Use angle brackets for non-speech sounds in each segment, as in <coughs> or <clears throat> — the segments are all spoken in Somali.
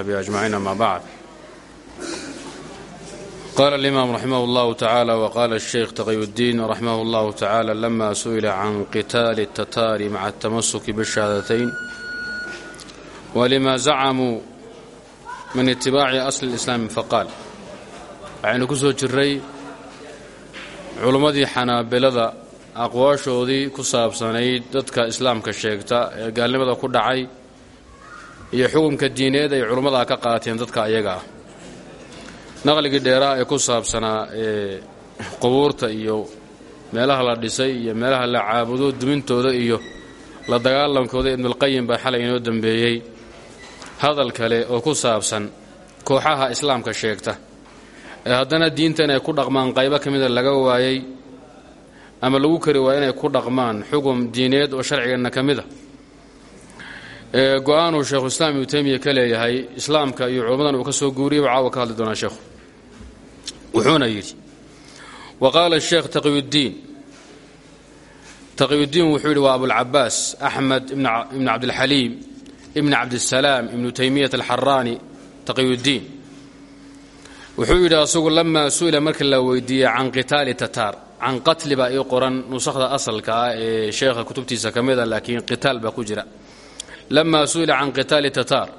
وصحبه أجمعين أما بعد قال الإمام رحمه الله تعالى وقال الشيخ تقي الدين رحمه الله تعالى لما سئل عن قتال التتار مع التمسك بالشهادتين ولما زعموا من اتباع أصل الإسلام فقال waxaynu ku soo jirray culimmadii xanaabilada aqwaashoodii ku saabsanayd dadka islaamka sheegta ee gaalnimada ku dhacay iyo xukunka diineed ay culimmadaa ka qaateen dadka ayaga ah. Naqligii dheeraa ee ku saabsanaa ee qubuurta iyo meelaha la dhisay iyo meelaha la caabudo dumintooda iyo la dagaalankooda ibnulqayim baa xalay inoo dembeeyey hadal kale oo ku saabsan kooxaha islaamka sheegta ee haddana diinta inay ku dhaqmaan qaybo ka mida laga waayey ama lagu kari waaya inay ku dhaqmaan xugum diineed oo sharcigeenna ka mida ee go'aanuu sheekhuislaam ibnu teymiya ka leeyahay islaamka iyo culammadan uu ka soo guuriyay caawa ka hadli doonaa sheekhu wuxuuna yidhi wa qaala sheekh taqiyuddiin taqiyuddiin wuxuu yidhi waa abulcabaas axmed ibn cabdilxaliim ibn cabdisalaam ibnu teymiyat alxaraani taqiyuddiin wuxuu yidhi asagu lamaa su'ila markii la weydiiyey can qitaali tataar can qatli baa ii qoran nusakhda asalka ah ee sheekha kutubtiisa ka mida laakiin qitaal baa ku jira lamaa su'ila can qitaali tataar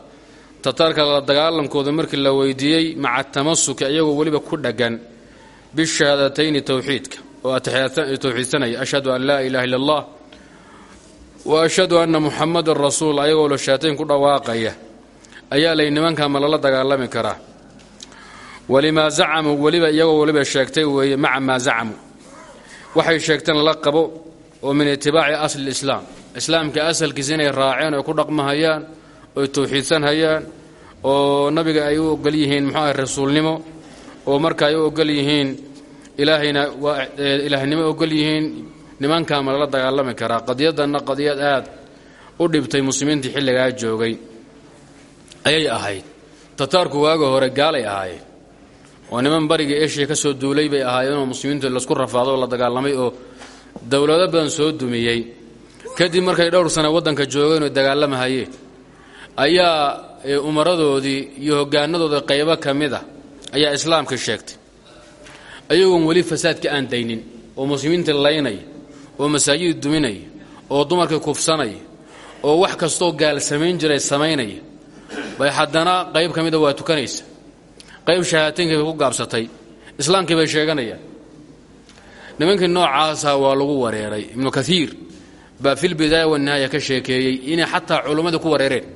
tataarka la dagaalankooda markii la weydiiyey maca tamasuki iyagoo weliba ku dheggan bishahadatayni towxiidka oo towxiidsanaya ashhadu an laa ilaha illa allah wa ashhadu anna muxamadan rasuul ayagoo la shaatayn ku dhawaaqaya ayaa lay nimankaa ma lala dagaalami karaa walimaa zacamuu weliba iyagoo weliba sheegtay weeye maca maa zacamuu waxay sheegteen lala qabo oo min itibaaci asli lislaam islaamka asalkiisa inay raaceen oy ku dhaqmahayaan oy towxiidsanhayaan oo nabiga ay u ogol yihiin muxuu ahay rasuulnimo oo marka ay u ogol yihiin ilaahayna ilaahnimo ogol yihiin nimankaa ma lala dagaalami karaa. Qadiyadanna qadiyad aad u dhibtay muslimiintii xilligaa joogay ayay ahayd. Tataarku waaga hore gaalay ahaayeen. Oo niman bariga eshiya ka soo duulay bay ahaayeenoo muslimiintu la isku rafaado oo la dagaalamay oo dowlado badan soo dumiyey kadib markay dhowr sano waddanka joogeen oo dagaalamahayeen ayaa umaradoodii iyo hoggaanadooda qaybo ka mid ah ayaa islaamka sheegtay. Ayagoon weli fasaadka aan daynin oo muslimiinta laynaya oo masaajid duminaya oo dumarka kufsanaya oo wax kastoo gaal samayn jiray samaynaya bay haddana qayb ka mida waa tukanaysa. Qayb shahaataynkii bay ku gaabsatay. Islaamkii bay sheeganayaan. Nimankii noocaasa waa lagu wareeray ibnu kaiir baa filbidaaya wanihaaya ka sheekeeyey inay xataa culummadii ku wareereen.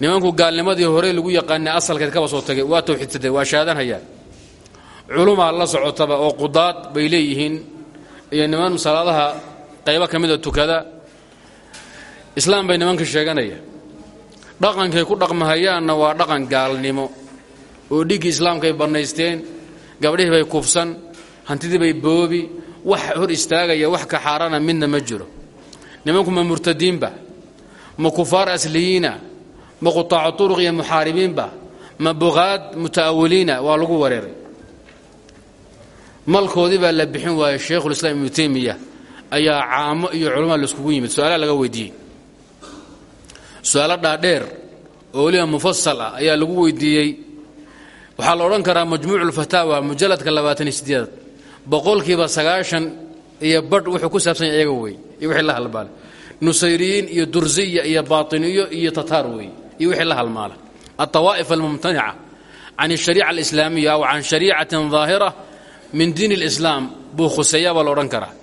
Nimanku gaalnimadii hore lagu yaqaanay asalkeed kaba soo tagay waa towxiidsadeen waa shahaadanhayaan culumaa la socotaba oo qudaad bay leeyihiin iyo niman salaadaha qaybo ka mida tukada islaam bay nimanka sheeganayaan. Dhaqankay ku dhaqmahayaanna waa dhaqan gaalnimo oo dhiggii islaamkay bannaysteen gabdhihii bay kufsan hantidii bay boobi wax hor istaagaya wax ka xaarana midna ma jiro. Nimanku ma murtadiinba ma kufaar asliyiina ma qutaacu turuq iyo muxaaribiinba ma buqaad muta'awiliina waa lagu wareeray. Malkoodii baa la bixin waayey shaykhulislaam ibnu teymiya ayaa caamo iyo culamaa laiskugu yimid. Su'aalaha laga weydiiyey. Su'aalo dhaadheer oo weliba mufasal ah ayaa lagu weydiiyey. Waxaa la odhan karaa majmuucu lfataawa mujalladka labaatan iyo sideedaad boqolkiiba sagaashan iyo badh wuxuu ku saabsan yahay iyaga wey iyo wixii la halmaala nusayriyiin iyo dursiya iyo baatiniyo iyo tataar wey iyo wixii la halmaala alطawaa'if almumtanica can الshariica alislaamiya aw can shariicatin daahira min diin اlislaam buu khuseeya baa la odhan karaa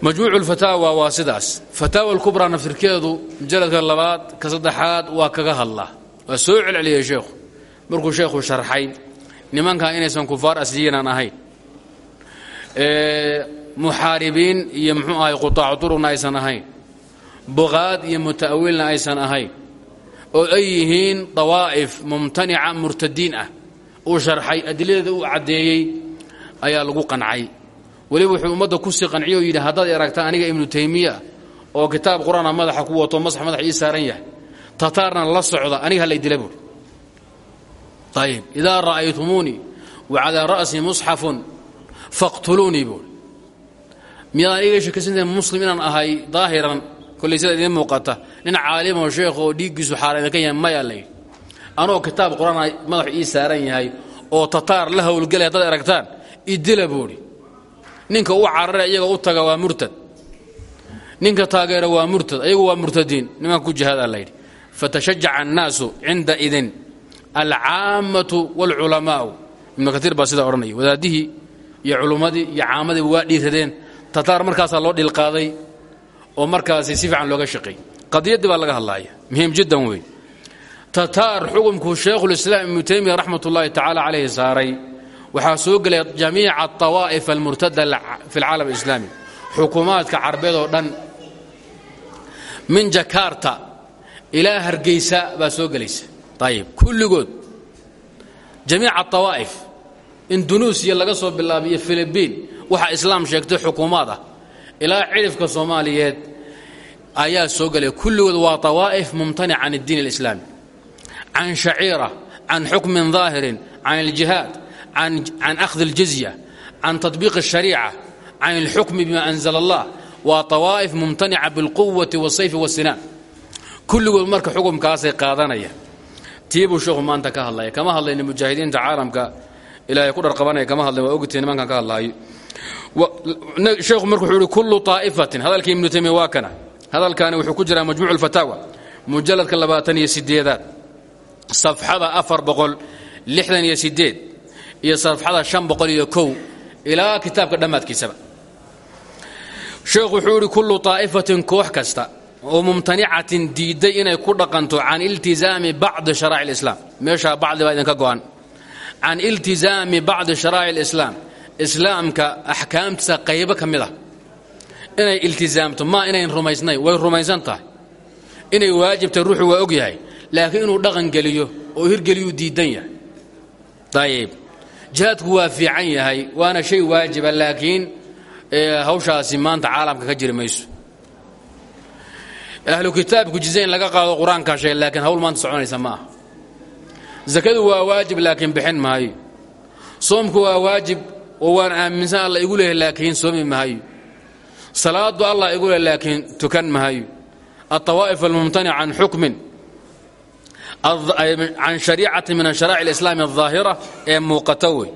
majmuucu lfataawa waa sidaas fataawa alkubraa naftirkeedu mujalladka labaad ka saddexaad waa kaga hadlaa waa soo celceliyey sheekhu markuu sheekhu sharxay nimankaa inaysan kufaar asliyiinaan ahayn. Muxaaribiin iyo muxuu ahay qutaacu turuqna aysan ahayn. Buqaad iyo muta'awilna aysan ahayn. Oo ay yihiin dawaa'if mumtanica murtadiin ah. Uu sharxay adiladeeda uu caddeeyey ayaa lagu qancay. Weliba wuxuu ummadda ku sii qanciye oo yidhi haddaad aragta aniga ibnu taymiya oo kitaab qur'aana madaxa ku wato masax madax ii saaran yahay tataarna la socda aniga hallay dila buuri ayib idaa ra'aytumuunii wa calaa ra'si musxafun faqtuluunii buuri miyadaan iga sheekaysantahay muslim inaan ahay daahiran kollay sida idiin muuqata. Nin caalimoo sheekh oo dhiiggiisu xaaraana ka yahay mayaa layidhi anoo kitaab qur'aan madaxu ii saaran yahay oo tataar la howlgelay ninka u carara iyaga u taga waa murtad. Ninka taageera waa murtad ayagu waa murtadiin. Nimanka ku jihaada layidhi fatashajaca annaasu cinda idin alcaammatu waalculamaa'u ibnu kaiir baa sidaa odhanaya wadaadihii iyo culummadii iyo caamadiiba waa dhiiradeen tataar markaasaa loo dhilqaaday oo markaasi si fiican looga shaqeey qadiyaddii baa laga hadlaaya muhiim jiddan wey tataar xukumkuu shaykhulislaam ibnu taymiya raxmat ullaahi tacaala calayhi saaray waxaa soo gelaya jamiica atawaa'if almurtada fi alcaalam alislaami xukuumaadka carbeed oo dhan min jakarta ilaa hargeysa baa soo gelaysa ayib kulligood jamiica atawaa'if indunuusiya laga soo bilaabiyo filibiin waxaa islaam sheegtay xukuumaad ah ilaa cidhifka soomaaliyeed ayaa soo gelaya kulligood waa tawaa'if mumtanic can addiin alislaami can shaciira can xukmin daahirin can aljihaad can akhdi اljizya can taطbiiq الshariica can اlxukmi bima anzla allah waa tawaa'if mumtanica biاlquwati wاsayfi wاsinaan kulligood marka xukumkaasay qaadanaya tii buu sheekhu maanta ka hadlaya kama hadlayna mujaahidiinta caalamka ilaahay ku dharqabanaya kama hadlay waa ogtay nimankan ka hadlaayo sheekhu marka wuxuu ihi kullu طaa'ifatin hadalkii ibnu taymiya waa kana hadalkaani wuxuu ku jiraa majmuuc اlfataawa mujalladka labaatan iyo sideedaad safxada afar boqol lixdan iyo sideed iyo safxada shan boqol iyo kow ilaa kitaabka dhammaadkiisaba sheekhu wuxuu yidhi kullu طaa'ifatin koox kasta oo mumtanicatin diidday inay ku dhaqanto can iltizaami bacdi sharaa'ic اlislaam meeshaa bacdi baa idinka go'an can iltizaami bacdi sharaa'ic اlislaam islaamka axkaamtiisa qaybo ka mid ah. Inay iltizaamto ma inayn rumaysnayn way rumaysan inay waajibtay ruuxu waa og yahay. Laakiin inuu dhaqan geliyo oo hirgeliyuu diidan yahay. Ayib jihaadku waa fiican yahay waana shay waajiba laakiin hawshaasi maanta caalamka ka jiri mayso ahlu kitaabku jiza in laga qaado qur'aankaa sheeg hawl maanta soconaysa ma aha. Zakadu waa waajib laakiin bixin maayo soomku waa waajib oo waan aaminsan alla igu leeyahay laakiin soomi mahayo salaadu allah igu leh laakiin tukan mahayo alطawaa'if almumtanica can xukmin can shariicati min sharaa'ic alislaami aldaahira ee muuqata wey.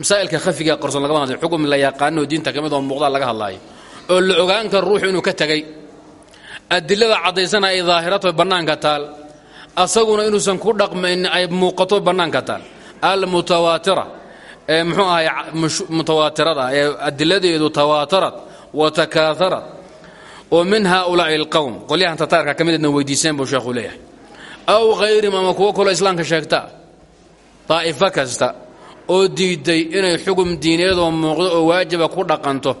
Masaa'ilka khafiga qorson lagama hadlay xukm la yaqaanoo diinta ka mid oo muuqdaa laga hadlaayo. Oo la ogaan karo ruuxu inuu ka tegey adilada caddaysana ay daahirato bannaanka taal. Asaguna inuusan ku dhaqmayn ay muuqato bannaanka taal. Almutawaatira ee muxuu ahay mutawaatirada ee adiladeedu tawaatarad wa takaaarad oo min haaulaa'i alqowm qolyahan tataarka ka midna weydiiseen sheekhu leeyahay. Aw hayrihim ama kuwo kaloo islaamka sheegtaa daa'ifo kasta oo diidday inay xugum diineedoo muuqdo oo waajiba ku dhaqanto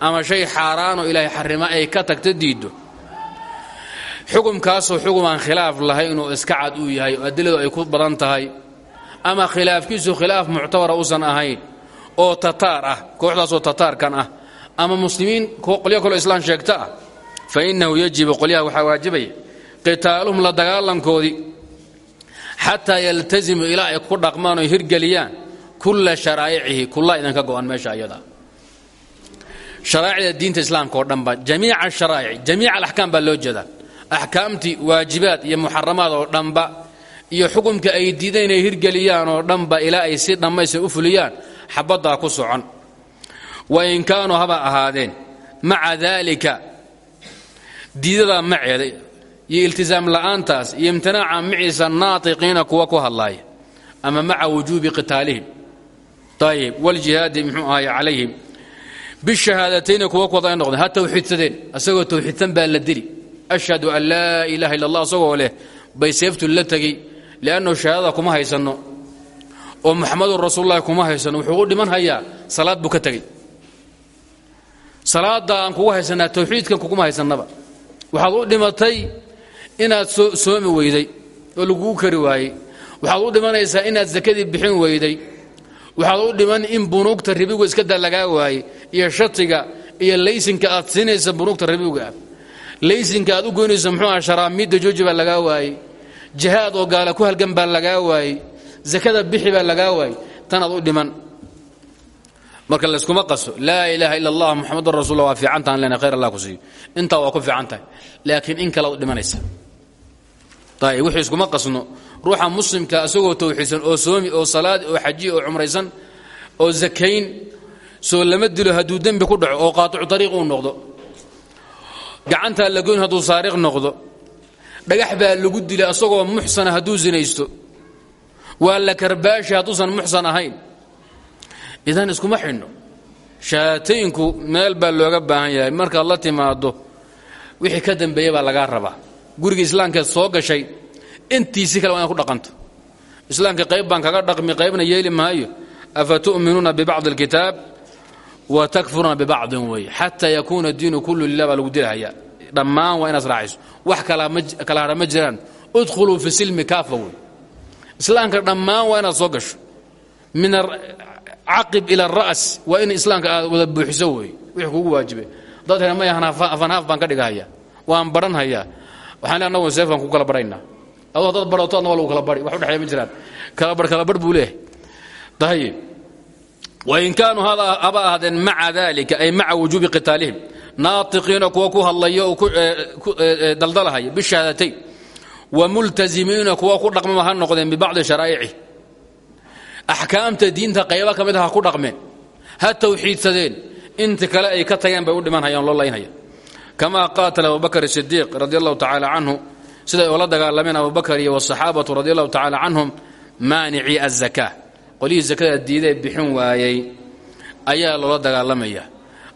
ama shay xaaraanoo ilaahay xarima ay ka tagta diiddo xukumkaasoo xugum aan khilaaf lahay inuu iska cad uu yahay oo adiladu ay ku badan tahay ama khilaafkiisu khilaaf muctabara uusan ahayn oo tataar ah kooxdaasoo tataarkan ah ama muslimiin qolyo kaloo islaan sheegta ah fa innahu yajibu qolyaha waxaa waajibaya qitaaluhum la dagaalankoodii xataa yaltazimu ilaa ay ku dhaqmaan oy hirgeliyaan kulla sharaa'icihi kullaa idinka go'an meesha ayada. Sharaa'icda diinta islaamka oo dhanba jamiica asharaa'ici jamiica alaxkaam baa loo jeedaa axkaamtii waajibaad iyo muxaramaad oo dhanba iyo xukumka ay diideen inay hirgeliyaan oo dhanba ilaa ay si dhammaysta u fuliyaan xabaddaa ku socon. Wa in kaanuu haba ahaadeen maca daalika diidadaa maceeda iyo iltisaam la'aantaas iyo imtinaaca maciisa naatiqiina kuwa ku hadlaaya ama maca wujuubi qitaalihim. Ayib waljihaadi muxuu ahay calayhim bishahaadaتayni kuwa ku wada ay noqdeen ha tawxiidsadeen asagoo tawxiidsan baa la dili ashhadu an laa ilaha illa allah asagoo leh bay seeftu la tegey liannahu shahaadada kuma haysanno oo muxamadun rasuululahi kuma haysanno wuxuu u dhiman hayaa salaad buu ka tegey salaada aan kugu haysanaa tawxiidkan kuguma haysannaba. Waxaad u dhimatay inaad soomi weyday oo lagugu kari waayey. Waxaad u dhimanaysaa inaad sakadii bixin weyday. Waxaad u dhiman in bunuugta ribigu iska da lagaa waayey iyo shatiga iyo laysinka aad siinaysa bunuugta ribiga ah laysinka aad u goynaysa muxuu aha sharaamiidda jooji baa lagaa waayey. Jihaad oo gaala ku halgan baa lagaa waayey. Sakada bixi baa lagaa waayey. Tanaad u dhiman. Marka layskuma qaso laa ilaaha ila allah muxamadun rasul waa fiicantaan lena khayr allah ku siiyo. Intaa ku fiican tahay. Laakiin in kale ad dhimanaysa. Ayb wixii iskuma qasno. Ruuxa muslimka isagoo tawxiidsan oo soomi oo salaadi oo xajiya oo cumraysan oo zakayn soo lama dilo hadduu dembi ku dhaco oo qaaticu ariiq uu noqdo gacantaa lagoyn hadduu saariq noqdo. Dhagax baa lagu dilay asagoo muxsana hadduu sinaysto waa la karbaashi hadduusan muxsan ahayn. Idan iskuma xidhno. Shahaatayinku meel baa looga baahan yahay. Markaad la timaado wixii ka dambeeya baa lagaa rabaa. Guriga islaamkeed soo gashay intiisi kale waa inaad ku dhaqanto. Islaamka qayb baan kaga dhaqmi qaybna yeeli maayo. Afa tu'minuuna bibacdi alkitaab wa takfuruuna bibacdin wey xataa yakuuna diinu kullu lilah baa lagu dilahaya dhammaan waa inaad raacayso. Wax kala hadha ma fi silmi kaafa wey islaamka dhammaan waa inaad soo min caqib ila aras waa in islaamka aad wada buuxiso wey wixii kugu waajibe dadkana may afanhaaf baan ka dhigahaya. Waan baranhayaa waxaan le annagu seefkan ku kala barhaynaa adoo dad barhato adna kala bari. Wax udhexeeya ma jiraan. Kala bar kala bar buu leeyahay. Dayib wain kaanuu haba ahaadeen maca dalika ay maca wujuubi qitaalihim naatiqiina kuwa ku hadlaya oo ku daldalahaya bishahaadatayn wa multazimiina kuwa ku dhaqmama ha noqdeen bibacdi sharaa'ici axkaamta diinta qayba ka mid ha ku dhaqmeen ha tawxiidsadeen inta kale ay ka tageen bay u dhimanhayaan loo laynhaya kama qaatala abubakr sidiiq radi allahu tacaala canhu siday ula dagaalameen abubakar iyo azaka qolihii zakada diidee bixin waayey ayaa loola dagaalamaya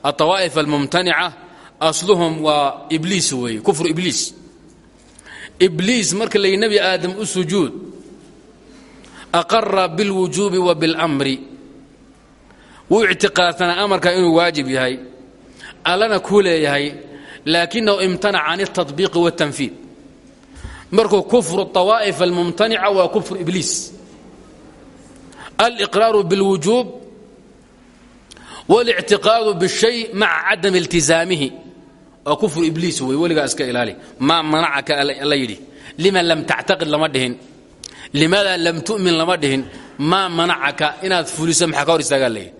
alطawaa'if almumtanica asluhum waa ibliis weeye kufru ibliis ibliis marka layi nebi aadam u sujuud aqara bilwujuubi wa biاlmri wuu ictiqaadsanaa amarka inuu waajib yahay allana ku leeyahay laakinahu imtanac can اtaطbiiqi wاtanfiid markuu kufru طawaa'if almumtanica waa kufru ibliis aliqraaru biاlwujuub wاlictiqaadu bالshay maca cadam iltizaamihi waa kufru ibliis wey weligaa iska ilaali maa manacaka la yidhi lima lam tactaqid lama dhihin limaada lam tu'min lama dhihin maa manacaka inaad fuliso maxaa ka hor istaagaa leeyahy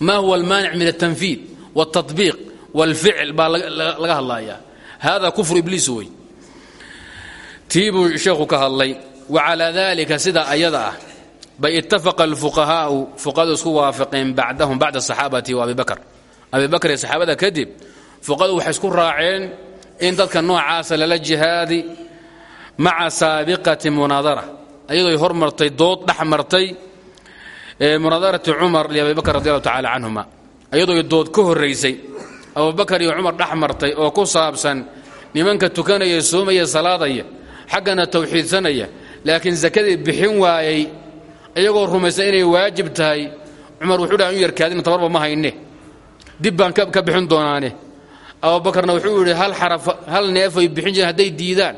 ma huwa almaanic min altanfiid wاltaطbiiq wاlficl baa laga hadlayaa hada kufru ibliis wey tii buu sheekhu ka hadlay wacalaa dalika sida ayada ah bay ittafaqa alfuqahaau fuqahadu isku waafaqeen bacdahum bacda asaxaabati wa abi bakr abi bakr iyo saxaabada kadib fuqahadu waxay isku raaceen in dadka noocaasa lala jihaadi maca saabiqati munaadara. Ayadooy hormartay dood dhex martay munaadarati cumar iyo abi bakr radi allahu tacala canhuma ayadooy dood ka horraysay abubakar iyo cumar dhex martay oo ku saabsan nimanka tukanaya soomaya salaadaya xaggana tawxiidsanaya laakiin sakadii bixin waayey iyagoo rumaysan inay waajib tahay cumar wuxuu dhaha u yarkaadina tabarba ma hayne. Dib baan ka bixin doonaane. Abubakarna wuxuu yidhi hal xaraf hal neefay bixin jireen hadday diidaan?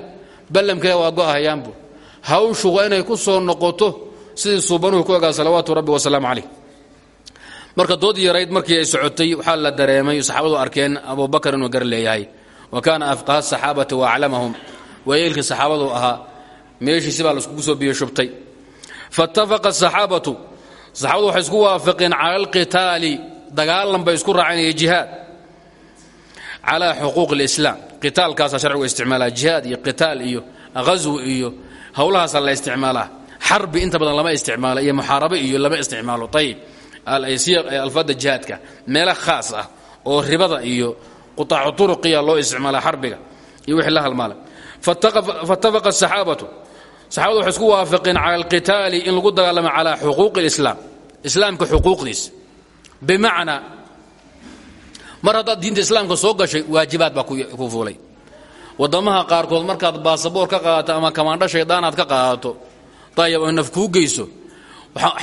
Ballamkale waa go'ahayaanbu hawshu waa inay ku soo noqoto sidii suubanuhu ku ogaa salawaatu rabbi wasalaamu calayh. Marka dood yarayd markii ay socotay waxaa la dareemay saxaabadu arkeen abubakar inuu gar leeyahay. Wa kaana afqaha asaxaabati wa aclamahum. Waayeelkii saxaabadu ahaa meeshiisi baa laiskugu soo biyo shubtay faاtafaqa asaxaabatu saxaabadu waxay isku waafaqeen cala dagaalan bay isku raacanaya jihaad. Calaa xuquuq اlislaam qitaalkaasaa sharcigu isticmaalaa jihaad iyo qitaal iyo ghasw iyo howlahaasaa la isticmaalaa. Xarbi inta badan lama isticmaalo iyo muxaarabe iyo lama isticmaalo. Ayib alfaadda jihaadka meelo khaas ah oo ribada iyo quaacu uruqiya loo isticmaalaa xarbiga iyo wixii la halmaala. Fatafaqa asaxaabatu saxabadu waxay isku waafaqeen cala alqitaali in lagu dagaalamo calaa xuquuqi اlislaam islaamka xuquuqdiisa bimacnaa mar diinta islaamka soo gashay waajibaad baa ku fuulay. Waddamaha qaarkood markaad baasaboor ka qaadato ama kamaandho shaydaanaad ka qaadato dayab oo naf kuu geyso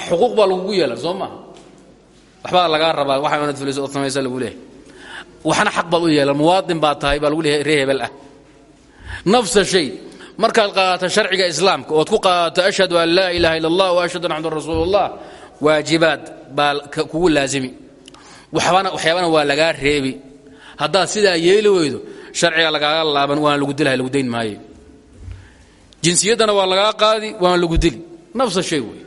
xuquuq baa lagugu yeela soo maha waxbaa lagaa rabaa waxa inaad fuliso ood samaysa lagu leehay waxna xaq baad u yeelan muwaadin baad tahay baa lagu leeyahay ree hebel ah. Nafsa shay markaad qaadato sharciga islaamka ood ku qaadato ashhadu an laa ilaha illa allah wa ashhadu an axmdan rasuulullah waajibaad baa kugu laazimi. Waxyaabana waa lagaa reebi. Haddaad sidaa yeeli weydo sharciga lagaaga laaban waana lagu dilhay lagu dayn maaye jinsiyaddana waa lagaa qaadi waana lagu dili. Nafsa shay wey.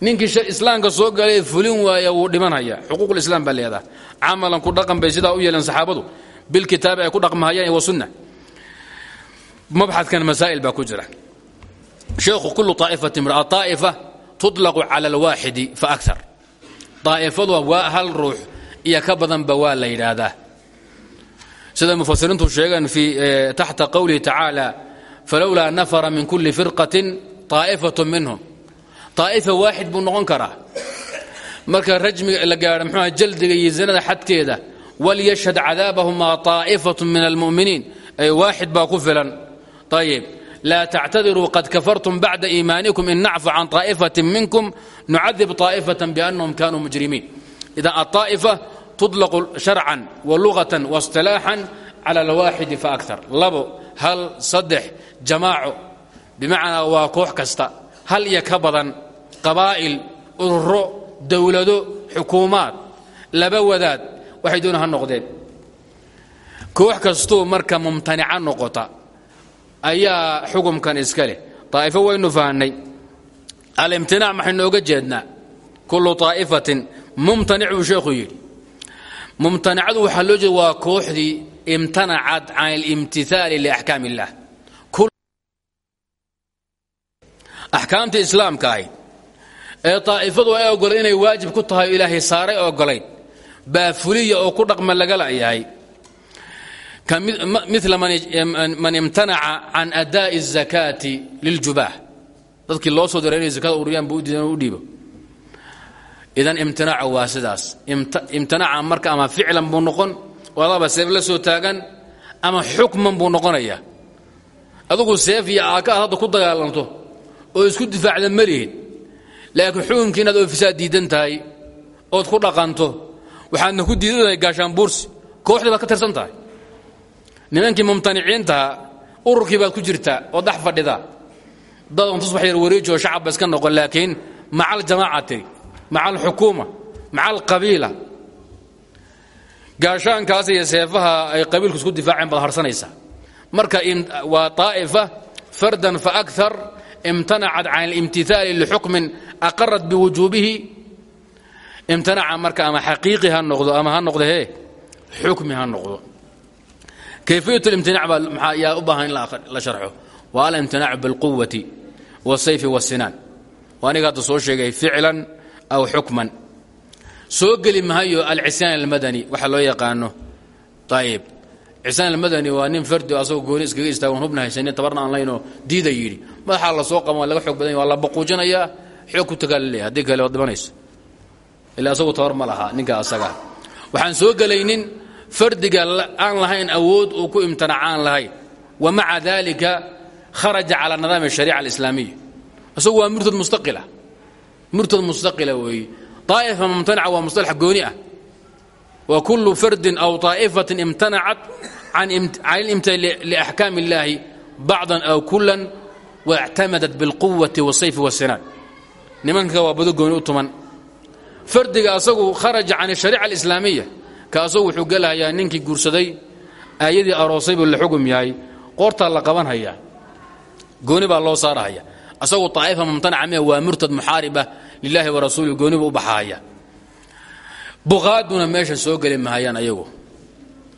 Ninkii islaamka soo galay fulin waaya wuu dhimanaya xuquuqulislaam baa leedaha camalan ku dhaqan bay sidaa u yeeleen saxaabadu. Bilkitaabi ay ku dhaqmahayaan wa sunna mabxadkan masaa'il baa ku jira sheekhu kullu طaa'ifatin min aطaa'ifa tuطlaqu cala alwaaxidi faakar daa'ifadu waa hal ruux iyo ka badanba waa la yidhaahdaa sida mufasiriintu sheegaan fi taxta qowlihi tacaala falowlaa nafara min kulli firqatin طaa'ifaة minhum طaa'ifa waaxid buu noqon karaa marka rajmiga la gaadho mxuuha jaldiga iyo zinada xadkeeda walyashhad cadaabahumaa طaa'ifaة min almu'miniin ay waaxid baa ku filan ayib laa tactadiruu qad kafartum bacda iimaanikum in nacfu can طaa'ifaةi minkum nucadib طaa'ifaة biannahum kanuu mujrimiin idan aلطaa'ifa tuطlaqu sharcan waluغatan waاsطilaaxan cala alwaaxidi faakar labo hal saddex jamaaco bimacnaa waa koox kasta hal iyo ka badan qabaa'il ururo dowlado xukuumaad laba wadaad waxay doona ha noqdeen koox kastuu marka mumtanica noqota ayaa xukumkan iska leh. Aa'ifo waynu fahanay alimtinaac maxaynooga jeednaa kullu aa'ifatin mumtanic buu sheekhuu yidhi. Mumtanacadu waxaa loo jeed waa kooxdii imtanacat can alimtihaali liaxkaam illah axkaamta islaamka ahy ee aa'ifadu ay ogolayd inay waajib ku tahay ilaahay saaray ogolayd baa fuliya oo ku dhaqma laga la'yahay mila man imtanaca can adaa'i الzakaati liljubaah dadkii loo soo diray inay zakada uriyaan buu udiidan u dhiibo. Idan imtinaaca waa sidaas. Imtinaaca marka ama ficlan buu noqon oo adaba seef la soo taagan ama xukman buu noqonaya. Adugu seef iyo aaka aad hadda ku dagaalanto oo isku difaacda ma lihid laakiin xukunkii inaad oofisaad diidan tahay nimankii mumtaniciintaha ururkii baad ku jirtaa oo dhex fadhida. Dad ontus wax yar wareeji oo shacabba iska noqon laakiin maca aljamaaca tiri maca alxukuuma maca alqabiila gaashaankaas iyo seefaha ay qabiilku isku difaaceen baad harsanaysaa marka waa طaa'ifa fardan faakar imtanacad can اlimtihaali lixukmin aqarat biwujuubihi. Imtanaca marka ama xaqiiqi ha noqdo ama ha noqdo he xukmi ha noqdo kayfiyat اlimtinac baa maxaa yaa u baahan in la sharxo waa alimtinac biاlquwati wالsayfi wالsinaan waa aniga hadda soo sheegay ficlan aw xukman soo geli mahayo alcisaan almadani waxa loo yaqaano ayib cisaan almadani waa nin fardi asagoo gooni iskaga istaagan hubna haysanin tabarna aan laynoo diida yidhi madaxaa la soo qaba waa laga xoog badanya waa la baquujinayaa xoog ku tagaa laleeyahy haddii kale waad dhimanayso ilaa asagu tabar ma laha ninka asagaa waxaan soo gelaynin fardiga aan lahayn awood uu ku imtinacaan lahayn wa maca dalika kharaja cala nidaami ashariica alislaamiya isagu waa murtad mustaqila murtad mustaqila weeye طaa'ifa mumtanaca waa musطalax gooni ah wa kullu fardin aw طaa'ifatin imtanacat can اlimtihal liaxkaam اllahi bacdan aw kulan waاctamadat biاlquwati wالsayfi wالsinaan nimanka waa bado gooni u tuman fardiga asagu kharaja can الshariica alislaamiya ka asagu wuxuu gelahayaa ninkii guursaday aayadii aroosay buu la xugum yahay qoortaa la qabanhayaa gooni baa loo saarahaya asagu طaa'ifa mumtanaca mia waa murtad muxaariba lilahi warasuuli goonibu u baxaaya. Buqaaduna meesha soo geli mahayaan ayagu.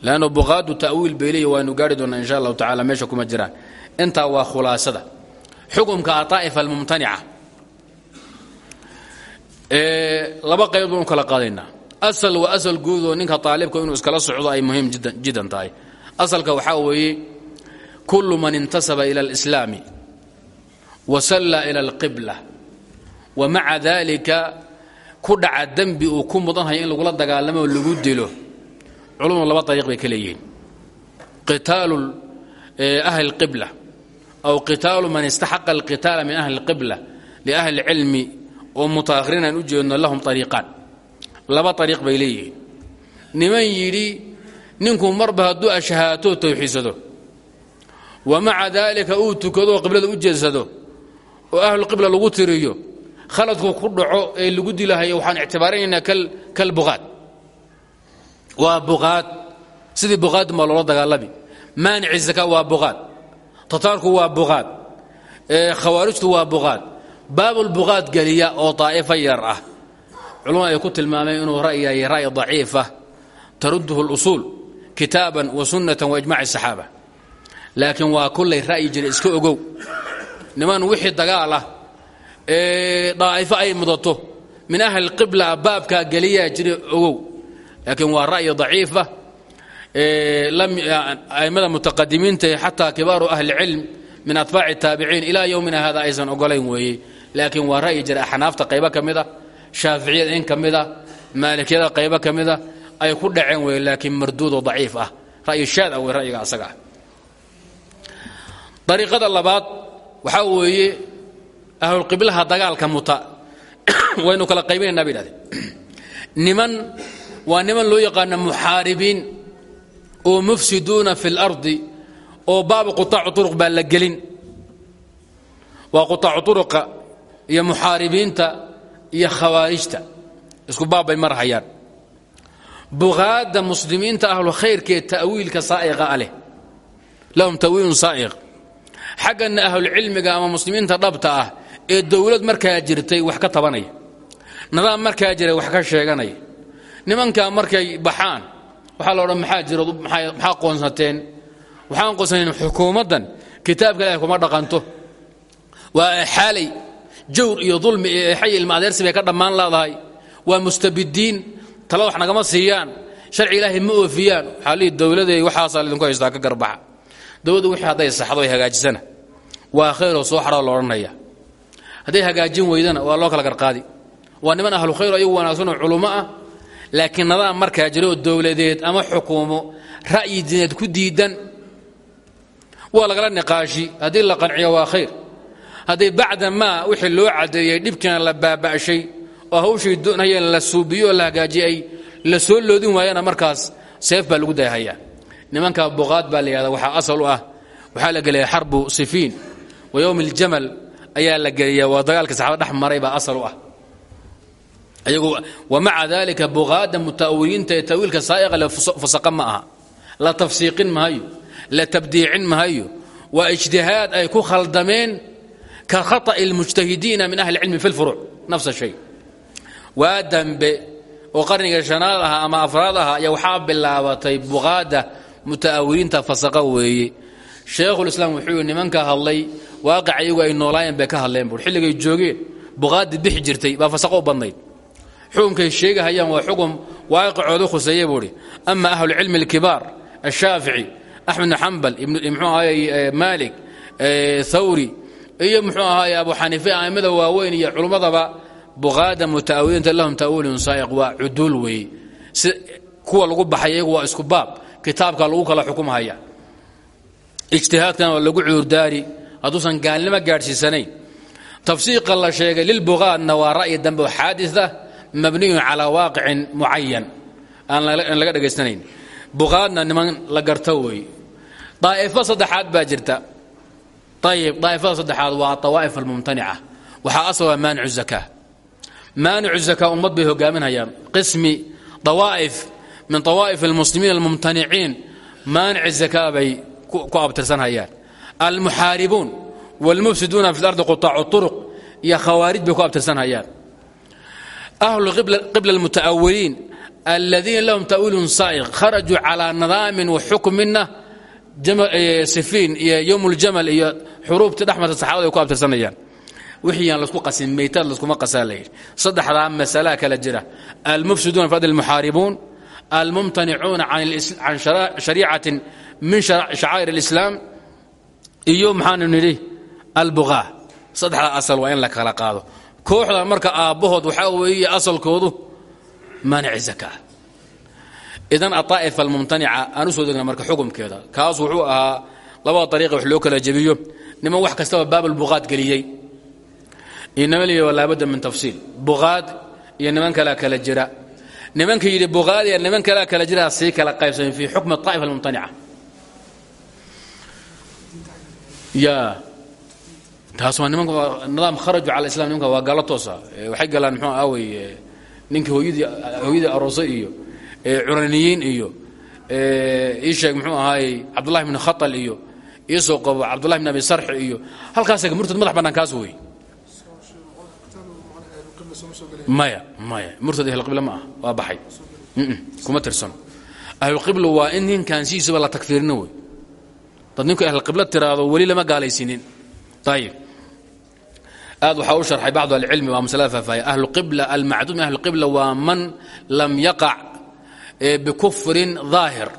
Lanno buqaadu ta'wiil bay leeyi waanu gaari insha allahu tacala meesha kuma jiraan. Intaa waa khulaasada. Xukumka aطaa'ifa almumtanica. Laba baanu kala qaadaynaa asal waa asal guud oo ninka aalibka inuu iskala socdo ay muhiim jiddan tahay asalka waxaa weeye kullu man intasaba ila اlإslaami wasalla ila اlqibla wa maca dalika ku dhaca dembi uu ku mudanhayo in lagula dagaalamo oo lagu dilo culumadu laba ariiq bay ka leeyihiin qitaalu ahli اlqibla aw qitaalu man istaxaqa alqitaala min ahli اlqibla liahli اlcilmi oo mutaahiriin aan u jeedno lahum ariiqaan laba ariiq bay leeyihiin. Niman yidhi ninku marba hadduu ashahaato tawxiidsado wa maca daalika uu tukado qiblada u jeedsado oo ahluqibla lagu tiriyo. Khaladku ku dhaco ee lagu dilahayo waxaan ictibaarinaynaa kalbuqaad waa buqaad. Sidii buqaadin baa loola dagaalami maanici zaka waa buqaad. Tataarku waa buqaad. Khawaarijtu waa buqaad. Baabulbuqaad geliya oo daa'ifo yar ah culumada ay ku tilmaameen inuu ra'yi yahay ra'yi daciifa tarudduhu اlusuul kitaaban wa sunnatan wa ijmaci saxaaba. Laakiin waa kullay ra'yi jira iska ogow. Niman wixii dagaal ah ee daa'ifo ay mudato min ahli qibla baabkaa geliyaa jira ogow. Laakiin waa ra'yi daciifa a'immada mutaqadimiinta xataa kibaaru ahli cilm min atbaaci taabiciin ilaa yowmina hada aysan ogolayn weeye. Laakiin waa ra'yi jira axnaafta qaybo ka shaaficiyada in ka mida maalikiyada qaybo kamida ay ku dhaceen wey laakiin marduud oo daciif ah. Ra'yi shaad ah ra'yiga asaga. Ah labaad waxaa weeye ahlulqiblaha dagaalka muta. <coughs> Waynu kala qaybinaynaa bay <coughs> niman waa niman loo yaqaano muxaaribiin oo mufsiduuna fi اlardi oo baabu qutaacu turuq baa la gelin. Waa qutaacu turuqa iyo muxaaribiinta iyo khawaarijta isku baab bay mar hayaan. Buqaadda muslimiinta ahlu khayrkee ta'wiilka saa'iqa a leh lahum ta'wiilun saa'iq. Xaggana ahlulcilmiga ama muslimiinta dhabta ah ee dowlad markaa jirtay wax ka tabanaya. Nidaam markaa jiray wax ka sheeganaya. Nimankaa markay baxaan waxaa la odhan maxaa jira maxaa qoonsateen? Waxaan qoonsanayn xukuumaddan. Kitaabka ilahay kuma dhaqanto. Waa xaalay jawr iyo dulmi iyo eexay ilma adeersi bay ka dhammaan leedahay waa mustabidiin. Tala wax nagama siiyaan. Sharci ilaahay ma oofiyaan. Waxaa lihi dowladay waxaasaa lidinku haystaa ka garbaxa. Dowladdu wixii hadday saxdo ay hagaajisana. Waa khayroo soo xadhoo loodhanaya hadday hagaajin weydana waa loo kala garqaadi. Waa niman ahlu khayr ayagu wanaagsanoo culummo ah. Laakiin nadaam markaa jira oo dowladeed ama xukuumo ra'yi diineed ku diidan. Waa lagala niqaashi. Haddii la qanciyo waa khayr haddii bacda maa wixii loo caddeeyey dhibkiina la baaba'shay oo hawshay doonayeen la suubiyo oo la hagaajiyey la soo loodin waayana markaas seef baa lagu daahayaa nimanka buqaad baa la yihahda asal u ah waxaa la gelaya xarbu sifiin wa yowmi ayaa la geliya waa dagaalka saxaaba dhex maray baa asal u ah. Ayagu wamaca dalika buqaadda muta'awiliinta ee tawiilka saa'iqa le fusaqa la tafsiiqin mahayo la tabdiicin mahayo waa ijtihaad ay ku khaldameen ka khata'i almujtahidiina min ahli cilmi fi lfuruuc nafsa shay waa dambe oo qarniga shanaad ahaa ama afraad ahaa ayaa waxaa bilaabatay buqaadda muta'awiliinta fasaqa weeye shaykhulislaam wuxuu yidhi nimanka hadlay waaqic iyagu ay noolaayeen bay ka hadleen buur xilligay joogeen buqaaddii bixi jirtay baa fasaqo u badnayd xukunkay sheegahayaan waa xukum waaqicooda khuseeye buuhi ama ahlucilmi alkibaar ashaafici axmed bn xambal mxuu ahaay maalik thawri iyo muxuu ahaay abu xaniife a'immada waaweyn iyo culummadaba buqaada muta'awiliinta lahum ta'wiilun saa'iq waa cuduul weeye kuwa lagu baxay iyagu waa isku baab. Kitaabka lagu kala xukumhaya ijtihaadkana waa lagu cuurdaari. Hadduusan gaalnimo gaadhsiisanayn. Tafsiiqa la sheegay lilbuqaadna waa ra'yi dambe xaadis ah mabniyun calaa waaqicin mucayan aan laga dhegaysanayn buqaadna niman la garto weeye daa'ifo saddexaad baa jirta ayib daa'ifada saddexaad waa awaa'if almumtanica. Waxaa asaga maanicu zakaa maanicu zakaa ummad bay hogaaminayaan qismi dawaa'if min awaa'if almuslimiin almumtaniciin maanici zakaa bay ku abtirsanhayaan almuxaaribuun wاlmufsiduuna fi lardi quaacu uruq iyo khawaarij bay ku abtirsanhayaan ahlu qibla almutaawiliin aladiina lahum ta'wiilun saa'iq kharajuu calaa nidaamin wa xukminna sifiin iyo ywm اljamal iyo xuruubtii dhexmarta saxabada ay ku abtirsanayaan. Wixii aan lasku qasin meytaad laskuma qasaa layidhi saddexdaa masalaa kala jira. Almufsiduuna fi ardi almuxaaribuun almumtanicuuna can shariicatin min shacaa'ir اlislaam iyo maxaanu nidhi albuqaa saddexdaa asal waa in la kala qaado. Kooxda marka aabbahood waxaa weeye asalkoodu maanici zakaa idan aطaa'ifa almumtanica aan u soo degna marka xukumkeeda kaas wuxuu ahaa labada ariiqa wax loo kala jebiyo niman wax kastaba baab albuqaad geliyey. Iyo niman la laabudda min tafsiil. Buqaad iyo niman kalea kala jira. Nimanka yidhi buqaad iyo niman kalea kala jira sii kala qaybsamay fii xukmi aطaa'ifa almumtanica ya taas waa nimanka nidaam kharaju cala islam nimanka waa gaalo toosa. Waxay galaan muxuu aawey ninka hooyadii hooyadii aroosay iyo curaniyiin iyo ii sheeg muxuu ahaayey cabdullahi bni khatal iyo iisoo qabo cabdullahi bn abi sarxi iyo halkaas murtad madax bannaan kaas wey maya maya murtad ahlqibla ma ah waa baxay. Kuma tirsano ahlulqibla waa in ninkan sidiisaba la takfiirino wey dad ninku ahlqibla tiraado weli lama gaalaysiinin. Ayib aad waxaa u sharxay bacdu ahlicilmi waa masalada faahfaahya ahluqibla almacduum min ahluqibla waa man lam yaqac bikufrin daahir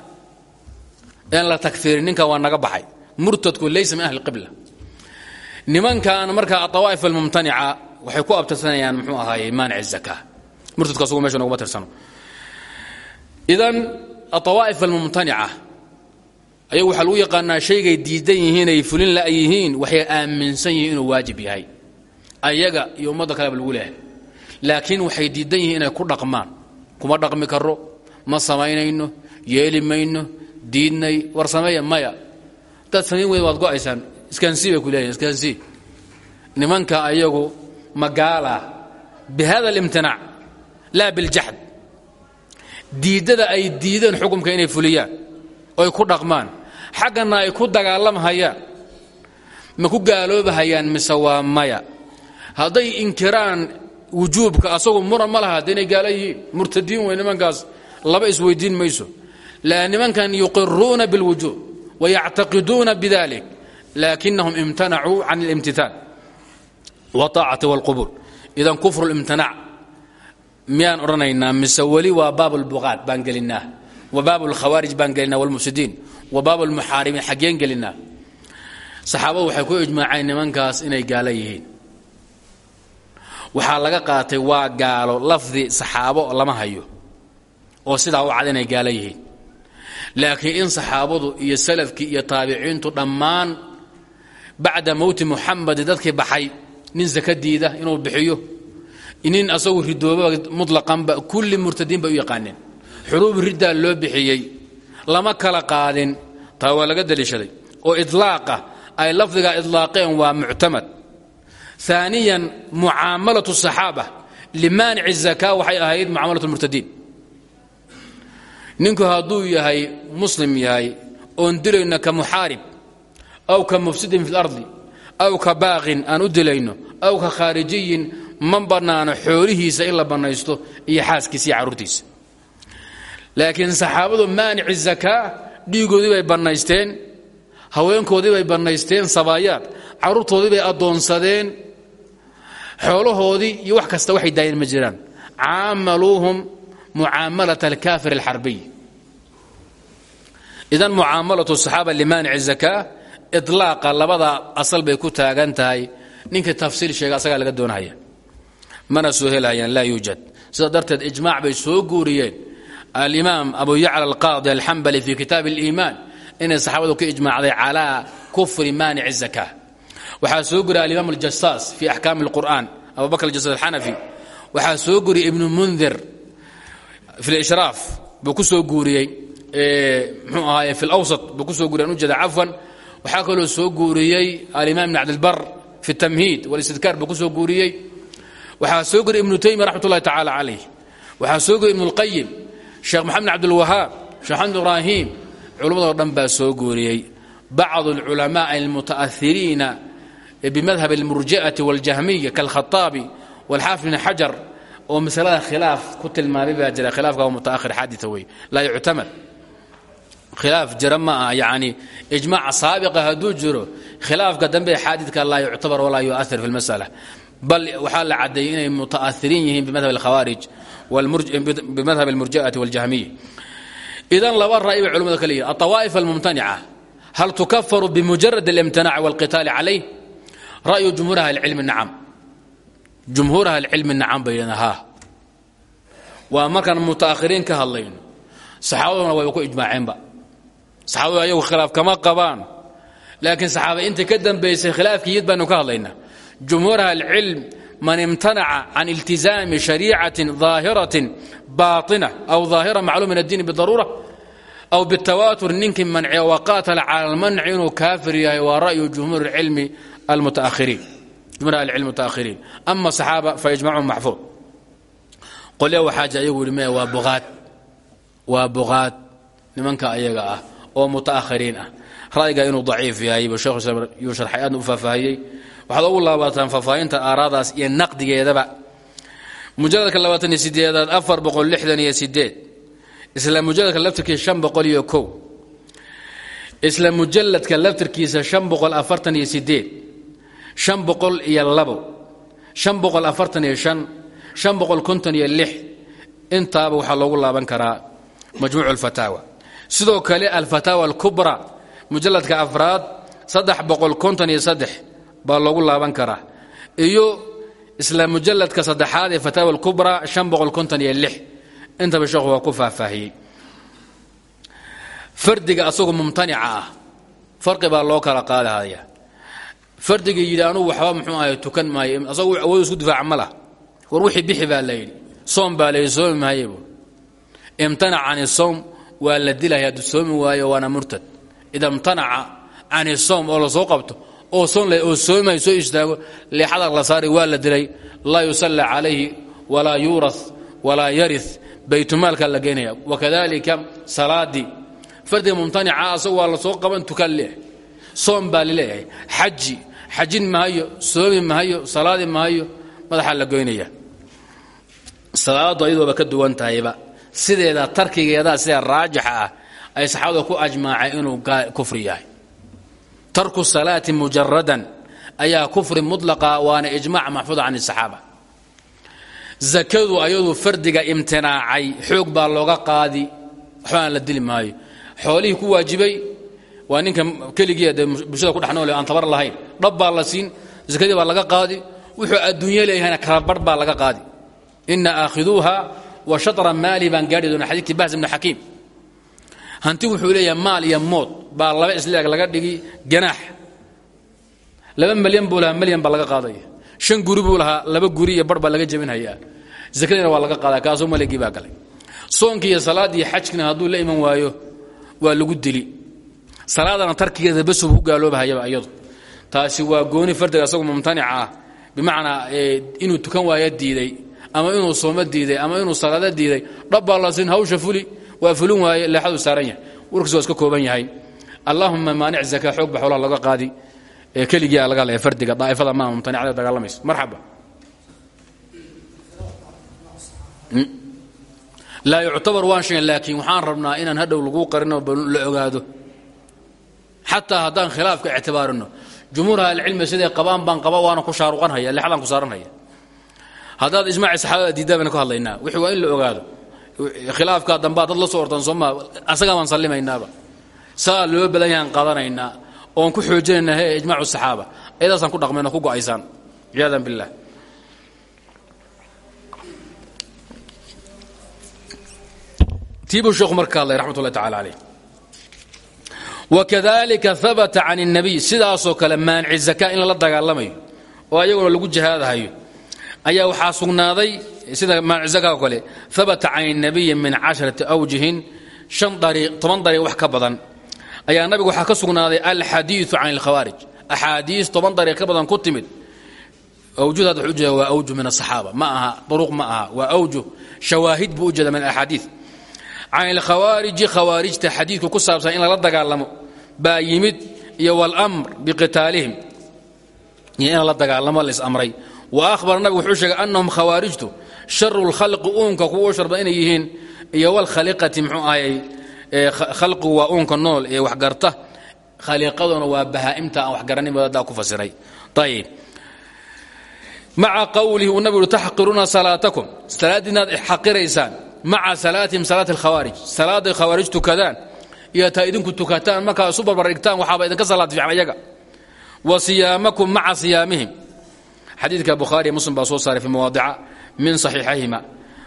en la takfiirin ninkan waa naga baxay. Murtadku laysa min ahli qibla. Nimankan marka awaa'if almumtanica waxay ku abtirsanayaan muxuu ahaaye maanic zaka murtadku asugu meesha noguma tirsano idan awaa'if almumtanica ayagu waxaa lagu yaqaanaa shaygay diidan yihiin ay fulin la yihiin waxay aaminsan yihiin inuu waajib yahay. Ayaga iyo ummadda kaleba lagu leehay laakiin waxay diidan yihiin inay ku dhaqmaan. Kuma dhaqmi karo ma samaynayno yeeli mayno diidnay war sameeya maya. Hadaad samayn weyd waad go'aysaan. Iskaansii bay ku leeyihiin iskaansii nimanka ayagu magaala bi hada alimtinaac laa biljaxd diiddada ay diideen xukumka inay fuliyaan oy ku dhaqmaan. Xaggana ay ku dagaalamhayaan ma ku gaaloobahayaan mise waa maya. Hadday inkiraan wujuubka asagu muran ma laha haddaynay gaala yihiin. Murtadiin wey nimankaas laba isweydiin mayso la nimankan yuqiruuna biاlwujuub wayactaqiduuna bidalik laakinahum imtanacuu can اlimtitaal wاطaacati wاlqubuul idan kufru اlimtinac miyaan odhanaynaa mise weli waa baab اlbuqaad baan gelinaa wa baab اlkhawaarij baan gelinaa wاlmufsidiin wa baab اlmuxaaribiin xaggeen gelinaa saxaabadu waxay ku ijmaaceen nimankaas inay gaalo yihiin waxaa laga qaatay waa gaalo lafdi saxaabo lama hayo oo sidaa u cad inay gaala yihiin. Laakiin in saxaabadu iyo salafkii iyo taabiciintu dhammaan bacda mowti muxamadi dadkii baxay nin sakadiida inuu bixiyo nin asagu ridooba mulaqanba kulli murtadiin bay u yaqaaneen. Xuruub riddaa loo bixiyey lama kala qaadin taa waa laga deliishaday oo idlaaqa ay lafdigaa idlaaqeen waa muctamad. Aaniyan mucaamalatu saxaaba limaanici zakaa waxay ahayd mucaamalat murtadiin ninku hadduu yahay muslim yahay oon dilayno ka muxaarib aw ka mufsidin fi ardi aw ka baaqin aan u dilayno aw ka khaarijiyin ma bannaano xoolihiisa in la banaysto iyo xaaskiisa iyo carruurtiisa laakiin saxaabadu maanici zakaa dhiigoodii bay bannaysteen haweenkoodii bay bannaysteen sabaayaad carruurtoodii bay addoonsadeen xoolahoodii iyo wax kasta waxay daayeen ma jiraan mucaamalat alkaafir alxarbiy idan mucaamalatu saxaaba limaanic zakaa idlaaqa labada asal bay ku taagan tahay ninkii tafsiil sheega asagaa laga doonahaya mana soo helhayaan laa yuujad sidaa darteed ijmaac bay soo guuriyeen alimaam abu yacla alqaadi alxambali fi kitaab اliimaan inay saxaabadu ka ijmaacday calaa kufri maanic الzaka waxaa soo guriya alimaam aljasaas fi axkaam اlqur'an abu bakr aljasaas alxanafi waxaa soo guriyey ibnu mundir fi lishraaf buu ku soo guuriyey mxuu ahaaye fi lawsat buu ku soo guriy an ujeeda cafwan waxaa kaloo soo guuriyey alimaam ibn cabdilbar fi اtamhiid wاlistidkaar buu ku soo guuriyey waxaa soo guriyey ibnu taymiya raxmat ullahi tacaala calayh waxaa soo guriyey ibnu اlqayim sheekh moxamed cabdilwahaab sheekh xamed ibraahim culammadoo dhan baa soo guuriyey bacdu اlculamaء almutaأhiriina bimadhab اlmurji'ati wاljahmiya kaalkhaطaabi wاlxaafid bn xajar oo masalada khilaaf ku tilmaamay baa jira khilaafka waa mutaahir xaadita wey laa yuctamad khilaaf jira ma aha yacni ijmaac saabiqa hadduu jiro khilaafka dambe xaadidka laa yuctabar walaa yu'ahir fi اlmasala bal waxaa la caddeeyey inay mutaahiriin yihiin bimadhab اlkhawaarij bimadhab اlmurji'ati wاljahmiya idan laba ra'y bay culamadu ka leeyihin aلطawaa'if almumtanica hal tukafaru bimujarad اlimtinac wاlqitaali calayh ra'yu jumhuur ahli cilmi nacam jumhuur ahli cilmi nacam bay yidhahdeen haa waa markaan mutaakhiriin ka hadlayno saxaabaduna wayba ku ijmaaceenba saxaabadu ayagu khilaaf kama qabaan laakiin saxaaba inta ka dambaysay khilaafkii yid baynu ka hadlaynaa jumhuur ahlicilm man imtanaca can iltizaami shariicatin daahiratin baaطina aw daahira macluum min addiini bidaruura aw bitawaatur ninkii manciya waqaatala cala almanci inuu kaafir yahay waa ra'yu jumhuur cilmi almutaahiriin jumhuur ahlicilm mutaahiriin ama saxaaba fa ijmacuhum maxfuud qolya waxaaja ayagu yidhi waa buqaad waa buqaad nimanka ayaga ah oo muta'ahiriin ah ra'yiga inuu daciif yahay buu shekhu islaam yuu sharxay aadna u faahfaahiyey waxaad ugu laabataan faahfaahinta aaraadaas iyo naqdigeedaba mujaladka labaatan iyo sideedaad afar boqol lixdan iyo sideed isla mujaladka laftirkiisa shan boqol iyo kow isla mujaladka laftirkiisa shan boqol afartan iyo sideed shan boqol iyo labo shan boqol afartan iyo shan shan boqol konton iyo lix. Intaaba waxaa loogu laaban karaa majmuuc alfataawa sidoo kale alfataawa alkubra mujaladka afraad saddex boqol konton iyo saddex baa loogu laaban karaa. Iyo isla mujaladka saddexaad ee fataawa alkubra shan boqol konton iyo lix. Intaba sheekhu waa ku faahfaahiyey fardiga asagoo mumtanica ah. Farqi baa loo kala qaadahaya fardiga yidhi anugu waxba muxuu ahay tukan maayo asagu awood isku difaaca ma war wixii bixi baa la soom baa la yidhi soomi maaye bu imtanac can isowm waa la dilaya waayo waana murtad. Ida imtanaca can isowm oo la soo qabto oo soon oo soomimayo soo istaago leexada la saari waa la dilay. Laa yusalla calayhi walaa yuuras walaa yaris baytumaalkaa la geynaya wakadalika salaadii fardiga mumtanica asagu waa la soo qaban tukan soom baa lileeyahay xaji xajin mahayo soomi mahayo salaadi mahayo madaxaa la goynaya. Salaadu ayadooba ka duwan tahayba. Sideeda tarkigeedaa sida raajixa ah ay saxaabada ku ajmaaceen inuu kufri yahay. Tarku salaati mujaradan ayaa kufri mutlaqa waana ijmac maxfuud can asaxaaba zakadu ayadu fardiga imtinaacay xoog baa looga qaadi waxbaan la dili maayo. Ku waajibay waa ninka keligii dee bulshada ku dhex nool aan tabar lahayn. Dhab baa la siin zakadii baa laga qaadi wuxuu adduunye leeyahayna kala barh baa laga qaadi. Ina aakhiduuha wa shatra maali baan gaadhi doona xadiidkii bahs ibnu hanti wuxuu leeyahay maal iyo mood baa laba isleeg laga dhigi ganaax. Laba malyan buu lahaa baa laga qaadaya. Shan guri buu lahaa laba guri iyo bar baa laga jebinhayaa zakadiina waa laga qaada kaasoo maligii baa galay. Soonkii iyo salaaddii xajkina hadduu la iman waayo waa lagu dili salaadana tarkigeeda basub ku gaaloobahayaba iyadu taasi waa gooni fardiga asagu mumtanica ah. Inuu tukan waayo diiday ama inuu soomo diiday ama inuu salaado diiday dhab baa la siin hawsha fuli waa fulin waaye leexadu saaran yahay. Warkiis iska kooban yahay. Allahuma maanic zaka xoog ba laga qaadi. Ee keligiia laga leeya fardiga daa'ifada maa mumtanicada dagaalamayso. Marxaba. Laa yuctabar waan sheegen laakiin waxaan rabnaa inaan hadhow lagu qarino la ogaado xataa haddaan khilaafka ictibaarino jumhuur ahlicilmi siday qabaan baan qaba waana ku shaaruqanhaya leexdaan ku saaranhaya haddaad ijmaaci saxaabada bayna ku hadlaynaa wixii waa in la ogaado khilaafkaa dambaa dad la soo ortan sooma asagaa baan sallimaynaaba saa loo badan yahaan qaadanaynaa ku xoojinaynaa he ijmaacu saxaaba ayadaasaan ku dhaqmayno ku go'aysaan ciyaadan billah tiibuu sheekhu marka hadlay raxmat ullahi wakadalika habata can الnabiy sidaasoo kale maanici zaka in lala dagaalamayo oo ayaguna lagu jihaadahayo ayaa waxaa sugnaaday sida maanic zaka oo kale habata can الnabiyi min casharati awjihin an ariiq toban dariiq wax ka badan ayaa nabigu waxaa ka sugnaaday alxadiiثu can اlkhawaarij axaadiis toban dariiq ka badan ku timid awjudaad wuxuu ujeeda waa awjuh min asaxaaba ma aha duruq ma aha waa awjuh shawaahid buu ujeeda min axaadiiث can ilkhawaariji khawaarijta xadiidku ku saabsan in lala dagaalamo baa yimid iyo wاlmr biqitaalihim iyo in lala dagaalamo lasamray wa ahbara nabigu wuxuu sheegay anahum khawaarijtu sharu lkhalqi uunka kuwa sharba inay yihiin iyo wlkhaliqati mxuu ahayy khalqigu waa uunka nool ee waxgarta. Khaliiqaduna waa bahaa'imta aan waxgaranin baa ku maca salaatihim salaat alkhawaarij salaaday khawaarij tukadaan. Iyo taa idinku tukataan markaa isu barbardhigtaan waxaaba idinka salaad fiican iyaga. Wa siyaamakum maca siyaamihim. Xadiidka bukhaariy muslim baa soo saaray fi mawaadica min saxiixayhima.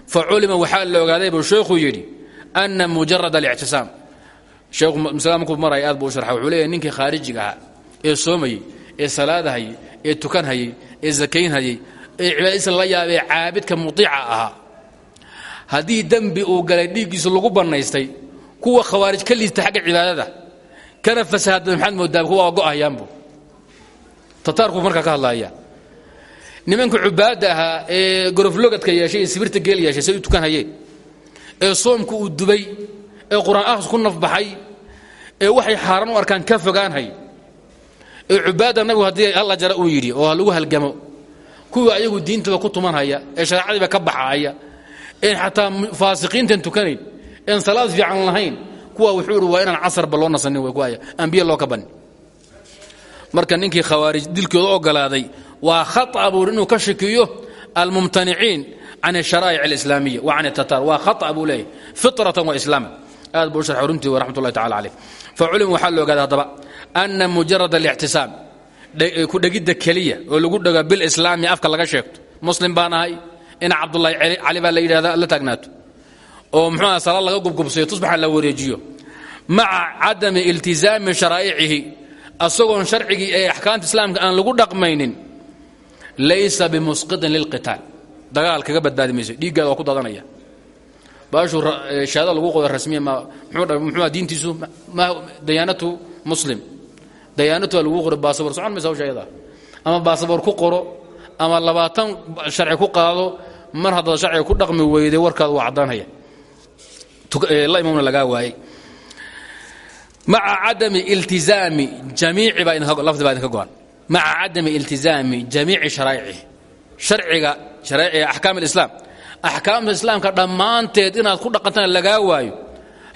Fa culima waxaa la ogaaday buu sheekhuu yidhi ana mujarad alictisaam. Sheekhu markuu maraya aad buu u sharxa wuxuu leeyahay ninkii khaarijiga ahaa ee soomayey ee salaadahayey ee tukanhayey ee zakaynhayey ee cibaadadiisa la yaabee caabidka muiica ahaa haddii dembi uu galay dhiiggiisu lagu bannaystay kuwa khawaarij ka liista xagga cibaadada kana fasahaada maxaad moodaa kuwa go'ahayaanbu tataarku markaa ka hadlaaya. Nimanka cubaadda ahaa ee goroflogadka yeeshay ee sibirta geel yeeshay say u tukanhayeen ee soomku uu dubay ee qur'aan akhris ku nafbaxay ee waxay xaaran u arkaan ka fogaanhay ee cubaadda nabigu haddii jara uu yidhi oo lagu halgamo kuwa ayagu diintaba ku tumanhaya ee shareecadiiba ka baxaaya n ataa faasiiintan tukanayn en salaad fiican lahayn kuwa wuxuu i waa inaan casarba loo nasanin ambiye loo ka bani marka ninkii khawaarij dilkooda ogolaaday waa khaa buu ka shakiyo almumtaniciin can asharaa'ic alislaamiya wa can atataar waa khaa buu leeyahy wa islaama aad buu sharxay runtii wa raxmat ullahi tacala fa culima waxaa la ogaaday haddaba anna mujarad alictisaam ku dhegidda keliya oo lagu dhego bilislaami afka laga sheegto. Muslim baan ina cabdullahi cali baa la yidhahda la taagnaato oo muxuu aha salaad laga gubgubsayo tusbaxa la wareejiyo. Maca cadami iltizaami sharaa'icihi asagoon sharcigii ee axkaamta islaamka aan lagu dhaqmaynin laysa bimusqiطin lilqitaal dagaal kaga badbaadi mayso ku dadanaya. Baashuu shahaada lagu qodo rasmiya ma muxuu diintiisu dayaanatu muslim. Dayaanatu lagu qoro baasabor socon ama baasabor ku qoro ama labaatan sharci ku qaado mar haddaad sharciga ku dhaqmi weyday warkaada waa caddaanaya. La imamna lagaa waayey maca cadami iltizaami jamiici baa lafdi baa idinka go-an maca cadami iltizaami jamiici sharaa'icihi sharciga sharaaiciga axkaam alislaam axkaamta islaamka dhammaanteed inaad ku dhaqantaan lagaa waayo.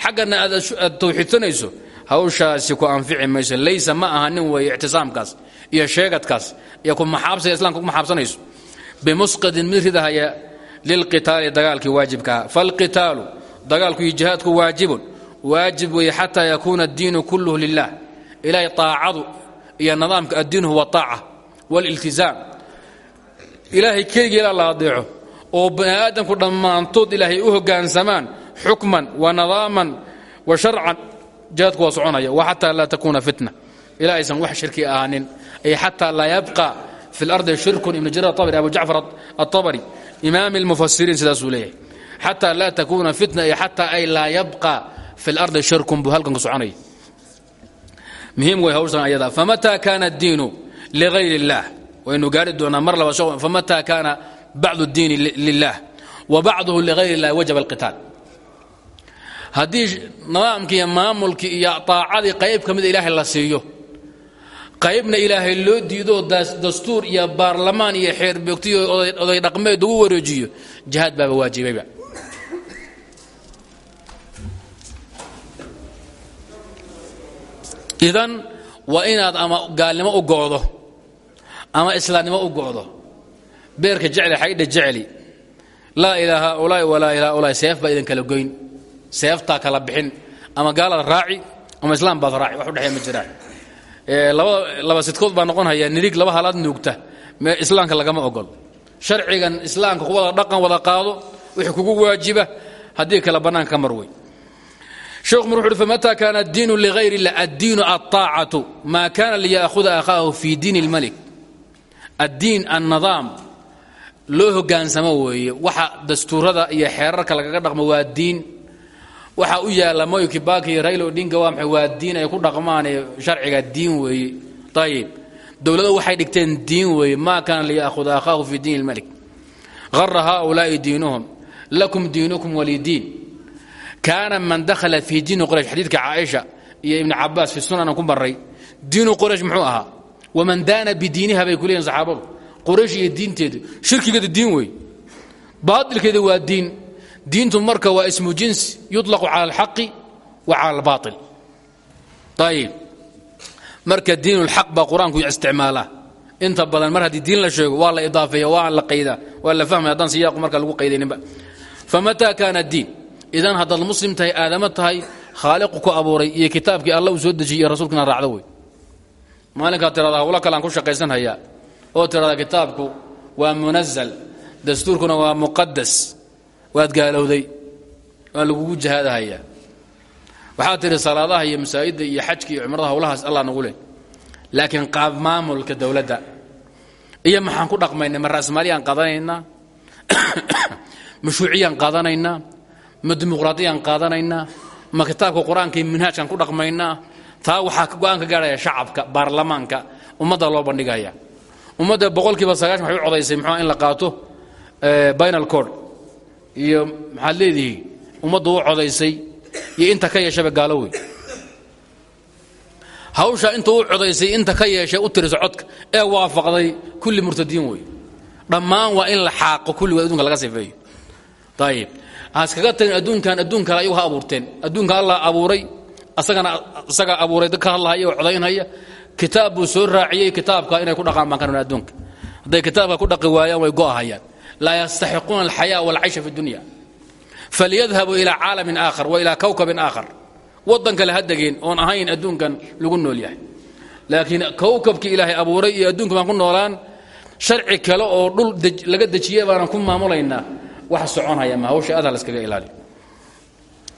Xaggana aad tawxiidsanayso hawshaasi ku anfici mayso laysa ma aha nin weeye ictisaamkaas iyo sheegadkaas iyo ku maxaabsiga islamka ku maxaabsanayso. Bimusqidin mid ridahaya lilqitaali dagaalkii waajibkaha falqitaalu dagaalku iyo jihaadku waajibun. Waajib weeye xataa yakuuna addiinu kulluhu lilah ilaahay taacadu iyo nidaamka addiin huwa aaca wاliltizaam ilaahay keligii ilaa la adeeco oo bani aadamku dhammaantood u hoggaansamaan xukman wa nadaaman wa sharcan jihaadku waa wa xataa laa takuuna fitna. Ilaa aysan wax shirki ahaanin ay xataa laa yabqa fi اlardi shirkun ibn jarir aabri abu jacfar aلطabri imaam اlmufasiriin sidaasuu leeyahay xataa laa takuuna fitna ay xataa ay laa yabqa fi اlardi shirkun buu halkan ka soconaya muhiim way hawshan ayada famataa kaana اddiinu ligayr اllah waynu gaari doonaa mar laba famataa kaana bacdu اddiini lilah wa bacduhu ligayr اllah wajaba اlqitaal haddii nidaamkii iyo maamulkii iyo taacadii qayb ka mida ilaahay la siiyo qaybna ilaahay loo diidoo dastuur iyo baarlamaan iyo xeerbeegtiyo oday dhaqmeed ugu wareejiyo jihaad baaba waajibayba idan waa inaad ama gaalnimo u go'do ama islaamnimo u go'do beerka jecli xaydha jecli laa ilaa haaulaai walaa ilaa haulaai seef baa idin kala goyn seeftaa kala bixin ama gaalaad raaci ama islaam baad raaci wax udhexeeya ma jiraan laba sidkood baa noqon haya nirig laba halaad nuugta. Islaamka lagama ogol. Sharcigan islaamka ku wada dhaqan wada qaado wixii kugu waajiba haddii kale bannaanka ka mar wey sheekhu mar wuxu uhi famata kaana addiinu ligayr illah addiinu alطaacatu maa kana liya'huda akhaahu fi diin اlmalik addiin annadaam loo hogaansamo weeye waxa dastuurada iyo xeerarka lagaga dhaqmo waa diin waxa u yaalla moy kibaki iyo raylo odinga waa maxay? Waa diin ay ku dhaqmaanee sharciga diin weeye ayib dowlado waxay dhigteen diin weeye maa kaana liya'huda akhaahu fi diin اlmalik gara haؤulaa'i diinuhum. Lakum diinukum walidiin kaana man dakhala fii diini quraysh. Xadiidka caaisha iyo ibni cabaas fi sunanan ku maray diinu quraysh muxuu ahaa? Waman daana bidiiniha bay ku leeyihiin saxaabadu. Quraysh iyo diin wey baailkeedu waa diin diintu marka waa ismu jinsi yuطlaqu cala alxaqi wa cala albaail ayib marka diin اlxaq baa qur'aanku isticmaalaa. Inta badan mar haddii diin la sheego waa la idaafeeya waa la qaydaa waa la fahmaya haddaan siyaaqu marka lagu qaydayninba. Famataa kaana diin idan haddaad muslim tahay aadamo tahay khaaliqu ku abuuray iyo kitaabkii alla uu soo dejiyey iyo waa muqadas waad gaalowday waa lagugu jihaadahayaa waxaad tihi salaadaha iyo masaajidda iyo xajka iyo cumrada hawlahaas allah nagu leh. Laakiin qaab maamulka dowladda. Iyo maxaan ku dhaqmaynay ma raasmaaliyaan qaadanaynaa <coughs> ma shuuciyaan qaadanaynaa ma dimuqraadiyaan qaadanaynaa ma kitaabka qur'aanka iyo minhaajkaan ku dhaqmaynaa? Taa waxaa go'aan ka gaadhaya shacabka baarlamaanka ummadda loo bandhigaya. Ummadda boqolkiiba sagaashan waxay u codaysay muxua in la qaato binal cord iyo maxaad leedihi ummaddu u codaysay iyo inta ka yeeshaba gaalo wey hawsha inta u codaysay inta ka yeeshay u tiriso codka ee waafaqday kulli murtadiin wey dhammaan waa in la xaaqo kulligood adunka laga sifeeyo. Ayib haskaga tagin adduunkan adduun kale ha abuurteen. Adduunka allah abuuray asagana isagaa abuuray dad ka hadlahaya oo codaynhaya kitaab buu soo raaciyey kitaabka inay ku dhaqaan baan ka rabna adduunka ku dhaqi waayaan way go'ahayaan laa yastaxiquuna alxayaa walcaysha fi dunya falyadhabuu ilaa caalamin aakhar wa ilaa kawkabin aakhar waddan kale ha degeen oon ahayn adduunkan lagu nool yahay laakiin kawkabkii ilaahay abuuray iyo adduunka baan ku noolaan sharci kale oo dhul laga dejiye baanan ku maamulaynaa wax soconhaya ma hawsha aad ha laskaga ilaali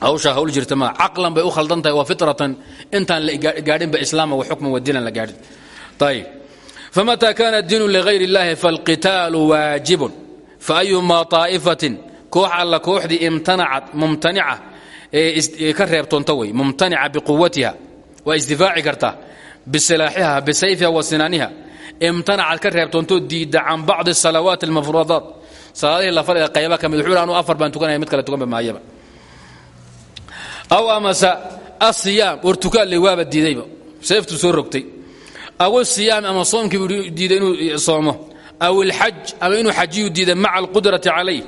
hawshaa hawl jirta ma caqlan bay u khaldan tahay waa fitratan intaan la gaadhinba islaama wa xukman wa diinan la gaadhin ayib famataa kana diinu ligayr اllahi falqitaalu waajibun faayumaa طaa'ifatin koox alla kooxdii imtanacat mumtanica ee ka reebtoonta wey mumtanica biquwatiha waa isdifaaci kartaa bisilaaxiha bisayfiha wa sinaaniha. Imtanacad ka reebtoontoo diidda can bacdi salawaat almafruudaat salaadihii la farga qayba ka mid wuxuu afar baan tukanaya mid kale tukanba maayaba. Aw amase asiyaam war tukaanle waaba diidayba. Seeftuu soo rogtay. Aw asiyaam ama soomkii diiday soomo aw ilxaj ama inuu xajiyu diiday maca alqudrati calayh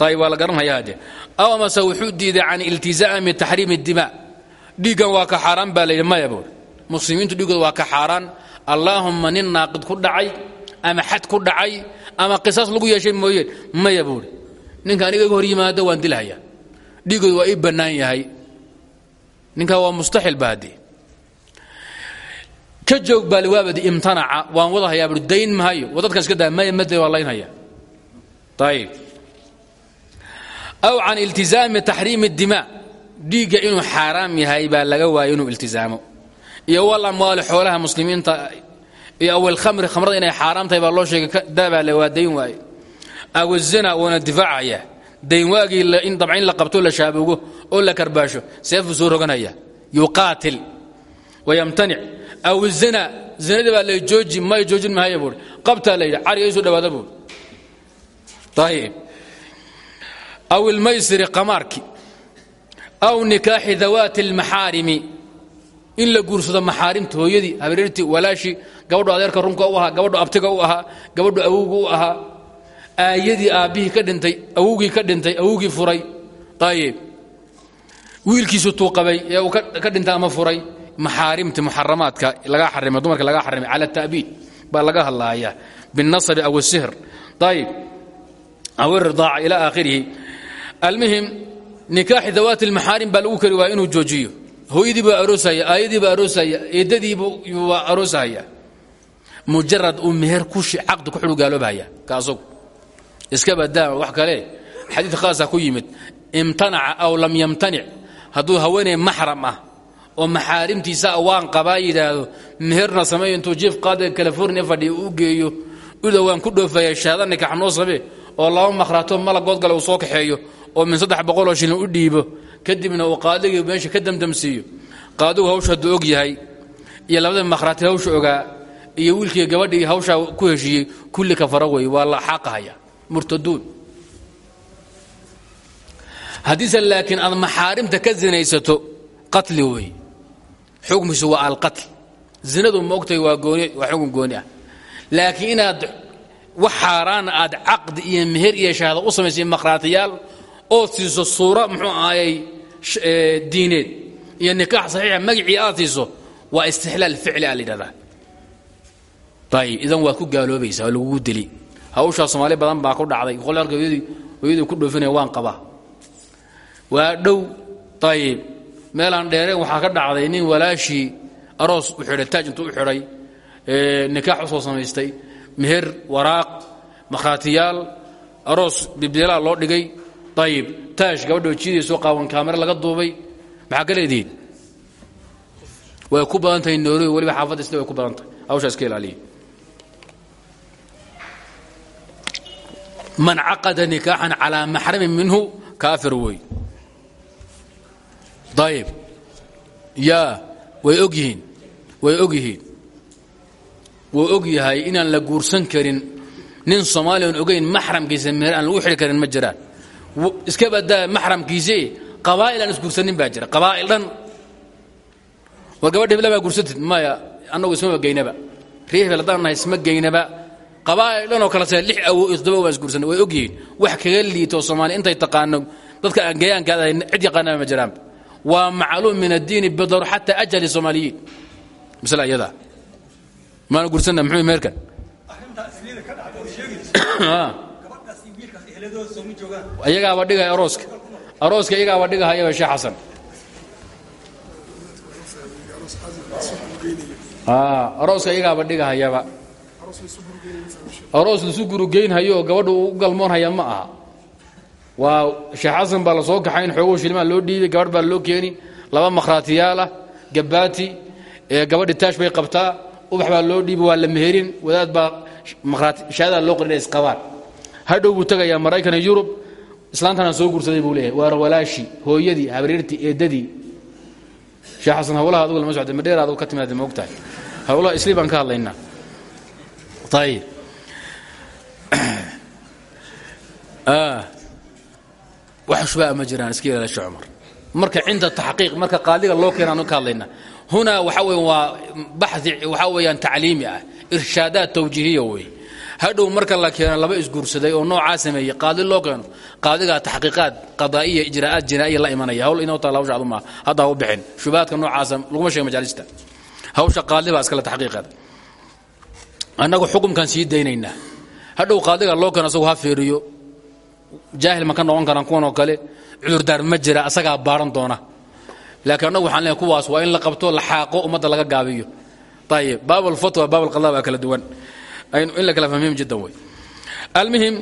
ayb waa la garanhaya hadde aw amase wuxuu diiday can iltizaami taxriimi اdima dhiiggan waa ka xaaraan baa layidhi maya buuri muslimiintu dhiiggooda ka xaaraan allaahumma nin naaqid ku dhacay ama xad ku dhacay ama qisaas lagu yeeshay mooyeen maya buuri ninka aniga iga hor yimaado waan dilhaya dhiiggooda waa ii bannaan yahay waa mustaxil ba ka joog baa liwaabadi imtanaca. Waan wadahayaa buuri dayn mahayo wadadkan iska daa maya made waa laynhaya ayib aw can iltizaami taxriimi اdima dhiigga inuu xaaraam yahay baa laga waayo inuu iltizaamo. Iyo wal amwaali xoolaha muslimiinta iyo aw alkhamri khamrada inay xaaraam tahay baa loo sheegay daabaa le waa dayn waaye aw azina wuuna difaacaya dayn waagii in dabca in la qabto la shaabugo oo la karbaasho seefuu soo roganaya yuqaatil. Wayamtanic aw zina zinadii baa la jooji may joojin mahaya buuri qabtaa la yidhi isu dhawaada buuri ayib aw ilmaysiri qamaarki aw nikaaxi dawaati almaxaarimi. In la guursado maxaarimta hooyadii habareertii walaashii gabadhu adeerka runka u ahaa gabadhu abtiga u ahaa gabadhu awowga u ahaa aayadii aabbihii ka dhintay awowgii ka dhintay awowgii furay. Ayib wiilkiisu tuuqabay ee uu ka dhintay ama furay maxaarimta muxaramaadka laga xarimay dumarka laga xarimay cala ta'biid baa laga hadlaaya. Binasabi aw sihr. Ayib aw iridaaca ila aakhirihi. Almuhim nikaaxi dawaati almaxaarim baa lagu kari waaya inuu joojiyo. Hooyadii buu aroosaya aayadii buu aroosaya eedadiibu aroosahaya mujarad uu meher ku caqdi ku xidhu gaaloobahaya ka iska badaa wax kale. Xadiid khaasa ku yimid imtanaca aw lam yamtanic. Hadduu haweeney maxram ah, oo maxaarimtiisa waan qabaa yidhaahdo meherna sameeyo intuu jiif qaadiga california fadhiya u geeyo uda waan ku dhoofaya shahaada nikax noo samee oo laba makhraato malagood gale uu soo kaxeeyo oo min saddex boqoloo shilin u dhiibo kadibna uu qaadigii meesha ka damdamsiiyo. Qaadigu hawsha hadduu og yahay iyo labada makhraati hawsha ogaa iyo wiilkii gabadhii hawshaa ku heshiiyey kulli kafara wey waa la xaaqahaya murtaduun. Haddiise laakiin aad maxaarimta ka zinaysato xukmiisu waa alqatl. Zinadu ma ogtahay waa gooni waa xukun gooni ah. Laakiin inaad wax aad caqdi iyo meher iyo shahaado u samaysay makhraatiyaal ood siiso suura muxuu ahayey diineed. Iyo nikaax saxiixa magacii aad siiso waa istixlaal ficli a la yidhahdaa. Idan waad ku gaaloobaysaa oo lagugu deli. Soomaali badan baa ku dhacday. Qolarka hooyadii ku dhoofinaya waan qabaa. Waa dhow. Ayib meelaan dheereen waxaa ka dhacday nin walaashii aroos u xidhay taaj intuu u xidhay nikaax u soo samaystay meher waraaq makhraatiyaal aroos bibdeelaa loo dhigay ayib taash gabadha wajidiisoo qaawan kaamiro laga duubay maxaa ka way ku badan tahay noori weliba xaafadda way ku badan tahay hawshaa iska man caqada nikaaxan calaa maxramin minhu kaafir wey ayib yaa way og yihiin. Way og yihiin. Wuu og yahay inaan la guursan karin. Nin soomaaliyan ogayn maxramkiisa meher aan lagu xidhi karin ma jiraan. Iska badaa maxramkiisii qabaa'il aan isguursanin baa jira. Qabaa'il dhan. War gabadha hebla baa guursatid. Maya annagu ismaba geynaba. Ree hebel haddaan nahay isma geynaba. Qabaa'il dhan oo kale se lix awo isdaba waa isguursanay way ogyihiin wax kaga liito soomaaliya intay taqaano. Dadka aan gayaankaada cid yaqaanaba ma jiraanba waa macluum min addiini bidaru xataa ajali soomaaliyiin. Masala iyadaa maana guursanna muxuu meerkan? Ayagaaba dhigaya arooska. Arooska iyagaaba dhigahayaba sheekh xasan. Arooska iyagaaba dhigahayaba aroos lasu gurugeynhayo uu u galmoonhaya ma aha waa sheekh xasan baa la soo kaxayn xoogow shilmaa loo dhiibay gabadh baa loo keeni laba makhraatiyaalah gabaati gabadhi taash bay qabtaa ubax baa loo dhiibi waa la meherin wadaad baa shahadaa loo qorin isqabaan hadhow buu tegayaa maraykan iyo yurub islaantana soo guursaday buu leeyahay waa walaashi hooyadii habriirtii eedadii sheekh xasan hawlaha adugu lama socda madheer adugu ka timaada ma ogtahay. Hawlaha isli baan ka hadlaynaa. Ayib <clears throat> wax shubaa ma jiraan iska ilaala sheekh cumar. Marka cinda taxqiiq marka qaadiga loo keena anu ka hadlaynaa hunaa waxa weya waa baxi waxaa weeyaan tacliimi ah irshaadaad tawjiihiya wey hadhow marka la keeno laba isguursaday oo noocaa sameeyey qaadi loo keeno qaadigaa taxqiiqaad qadaa'iya ijraa'aad jinaa'iya la imanaya hawl inoo taala hawsha aduma hadda ha u bixin shubahaadka noocaasa laguma sheega majaalista. Hawsha qaadi baa iskale taxqiiqeeda annagu xukumkan sii daynaynaa. Hadhow qaadiga loo keeno asagu ha fiiriyo jaahil ma ka noqon karaan kuwan oo kale cudurdaar ma jira asagaa baaran doona. Laakiin annagu waxaan leeyahay kuwaas waa in la qabto la xaaqo ummadda laga gaabiyo. Ayib baab alfatwa baab alqadaa baa kala duwan. In la kala fahmihim jiddan wey almuhim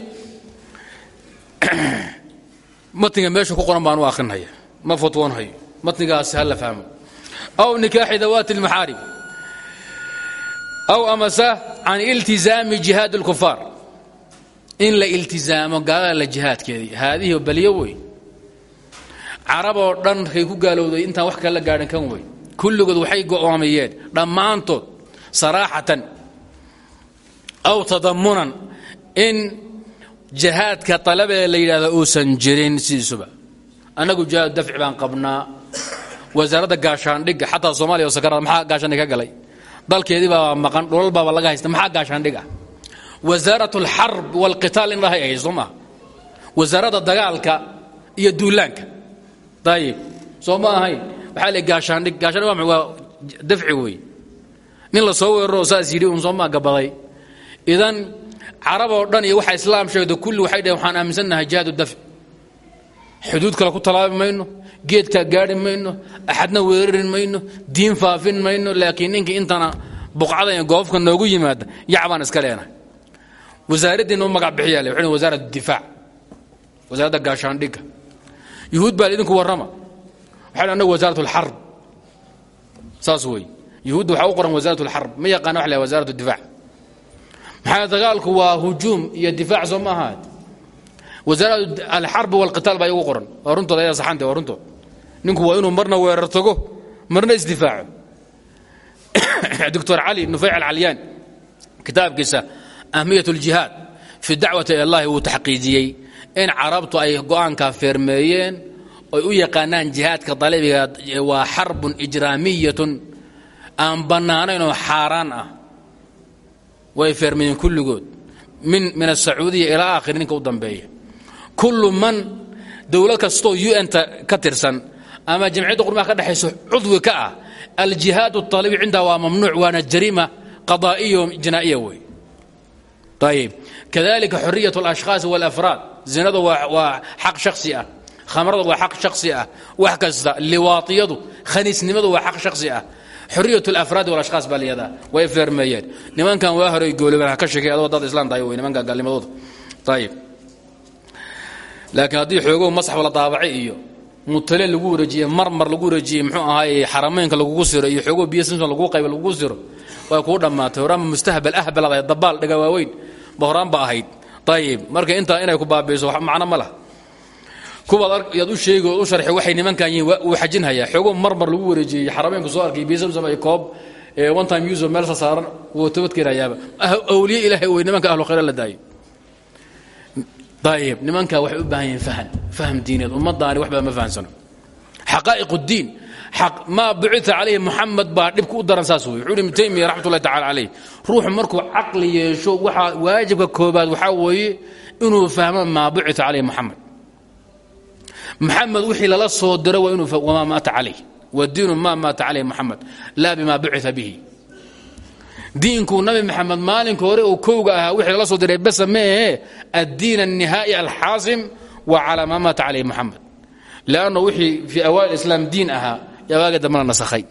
<clears throat> matniga meesha ku qoran baan u akhrinhaya ma fatwoonhayo matnigaasi ha la fahmo. Aw nikaaxi dawaati almaxaarib aw amase can iltizaami jihaad اlkufaar in la iltizaamo gaalada la jihaadkeedii. Haadihi balyo wey. Carab oo dhan kay ku gaalowday intaan wax kale la gaadhin kan wey. Kulligood waxay go'oomiyeen dhammaantood saraaxatan aw tadamunan in jihaadka talabee la yidhahda uusan jirin sidiisuba. Annagu jihaad dafci baan qabnaa. Wasaaradda gaashaandhigga xataa soomaaliya oo sakarada maxaa gaashaandhig ka galay? Dalkeedii baaba maqan dhulal baaba laga haysta maxaa gaashaandhig ah wasaarat alxarb walqitaal in lahay ahayd soo maa wasaaradda dagaalka iyo duulaanka. Ayib soo ma ahayn waxaa le gaashaandhig gaashaandhig waa waa dafci wey nin la soo weeraro saas yidhi un soo maa gabaday idan carab oo dhan iyo waxa islaam sheegda kulli waxay dhaheen waxaan aaminsannahay jihaad dafci. Xuduud kale ku talaabi mayno geedkaa gaadhi mayno axadna weerarin mayno diin faafin mayno laakiin ninkii intana buqcada iyo goofka noogu yimaada yac iska leenahay wasaaraddii noo magac bixiyaa le waxay wasaarat difaac. Wasaaradda gaashaandhigga yuhuud baa idinku warrama. Waxay annagu wasaarat alxarb saas wey yuhuudda waxaa qoran wasaarat alxarb ma yaqaana wax la wasaarat difaac. Maxaa dagaalku waa hujuum iyo difaac soo ma ahaad? Wasaarat alxarb baa igu qoran. Runtooda ayaa saxante runtood. Ninku waa inuu marna weerar marna isdifaaco <coughs> doctor cali nufayc alcalyaan kitaabkiisa ahmiyat اljihaad fi dacwati ila اllahi wuu taxqiijiyey in carabtu ay go'aankaa feermeeyeen oy u yaqaanaan jihaadka dalabiga waa xarbun ijraamiyatun aan bannaanayn oo xaaraan ah way feermeeyeen kulligood min min asacuudiya ilaa aakhir ninka u dambeeya kullu man dowlad kastoo un-ta ka tirsan ama jamciyadda qurmaha ka dhexayso cudwi ka ah aljihaad اطalibi cindaha waa mamnuuc waana jariima qadaa'iya jinaa'iya wey ayib kadalika xuriyaة اlashkhaas wاlafraad zinadu waa xaq shaksi ah khamradu waa xaq shaksi ah wax kasta liwaatiyadu khaniisnimadu waa xaq shaksi ah xuriyaة اlafraadi wاlashkhaas baa liyadaa way feermeeyeen nimankan waa horay goolibeen ha ka sheekay adoo dad islaan tahay wey nimankan gaalnimadooda ayib laakiin haddii xoogow masxaf la daabacay iyo mutale lagu wareejiyey marmar lagu wareejiyey mxuu ahaay xarameynka lagugu siro iyo xoogo biyo simson lagu qayba lagugu siro. Way kuu dhammaatay. Horaanba mustahbal ahbalad ahayd dabaal dhiga waaweyn ba horaan ba ahayd. Ayib marka intaa inay ku baabiiso wax macno ma lah kuwaad yaad u sheegi oo u sharxi waxay nimankan yihiin wuu xajinhayaa xoogo marmar lagu wareejiyey xarameynku soo arkay biyo simsom iyo koob one time uso meel sa saaran wuu tabadkeenayaaba awliye ilaahay wey nimanka ahlu khayra la daayo ayib nimanka waxay u baahan yihiin fahan faham diineed ummadaani waxba ma fahamsano xaqaa'iq اdiin maa bucita calayhi muxamed baa dhibka u daran saas wey wuxuu ibnu taymiya raxmatullahi tacala calayh ruuxu markuu caqli yeesho waxaa waajibka koobaad waxaa weeye inuu fahmo maa bucita calayhi muxamed maxamed wixii lala soo diro waa inuu wamaa maata calayh wadiinu maa maata calayhi muxamed laa bimaa bucita bihi diinkuu nabi maxamed maalinka hore uu kowga ahaa wixii lala soo diray basa meehe addiin annihaa'i alxaasim wa calaa maa maata calayhi muxamed wixii fii awaal islaam diin ahaa yaa waaga dambana nasakhay.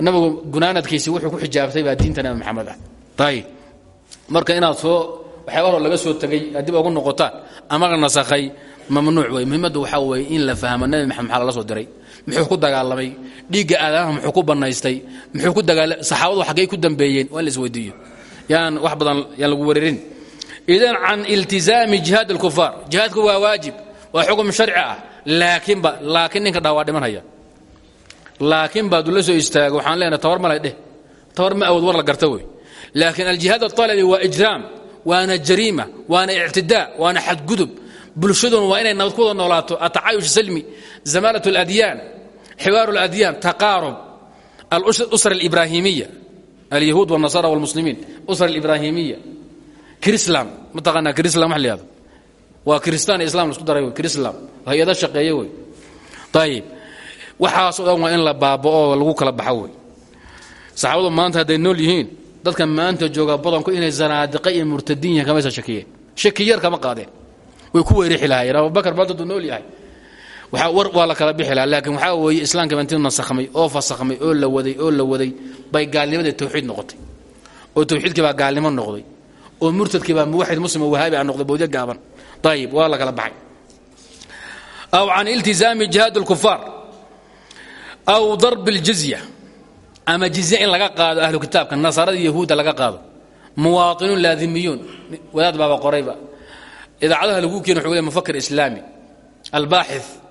Nabigu gunaanadkiisi wuxuu ku xijaabtay baa diinta nabi maxamed ah. Ayib marka inaad soo waxyaaba hor laga soo tegay dib ugu noqotaan ama nasakhay mamnuuc wey muhimaddu waxaa weeye in la fahmo nabi maxamed maxaa lala soo diray muxuu ku dagaalamay. Dhiigga aadaamaha muxuu ku bannaystay. Muxuu ku dagaala saxaabadu xaggay ku dambeeyeen. Waa la isweydiiyo yaan wax badan yaan lagu wererin idan can iltizaami jihaad alkufaar jihaadku waa waajib waa xukm sharci ah. Laakiinba laakiin ninka dhaa waa dhimanhaya laakiin ula soo istaago waxaan leenahay tawar malay dheh. Tawar ma awood war la garta wey. Laakiin aljihaad aalabi waa ijraam waana jariima waana ictidaa waana xadgudub. Bulshaduna waa inay nabad ku noolaato. Atacayush salmi zamaalat اladyaan xiwaaru اladyaan taqaarub alusra اlibrahimiya alyahuud wاlnasara wاlmuslimiin usra اlibrahimiya krislam mataqaanaa krislam wax la yihahdo waa kristaan iyo islam laisku daray wey krislam hay-ado shaqeeye wey ayib waxaasoo dhan waa in la baaba'o lagu kala baxo wey saxaabadu maanta hadday nool yihiin dadka maanta jooga badanku inay zanaadiqa iyo murtadiin yihiin kamaysa shakiyeen shaki yar kama qaadeen way ku weerixi lahaayeen abubakar maanta hadduu nool yahay waxaa war waa la kala bixi lahaa laakiin waxaa islaamka intii nasakhmay oo fasakhmay oo la waday oo la waday bay gaalnimadii tawxiid noqotay. Oo tawxiidkii baa gaalnimo noqday. Oo murtadkii baa muwaxid muslim oo wahaabi a noqday bowdyo gaaban. Ayib waa la kala baxay. Aw can iltizaami jihaad اlkufaar aw darb اljizya ama jizya in laga qaado ahlu kitaabka nasaarada yahuudda laga qaado. Muwaainuun laadimiyuun wadaad baaba qorayba. Idaacadaha lagu keeni wuxuu le mufakir islaami albaaxith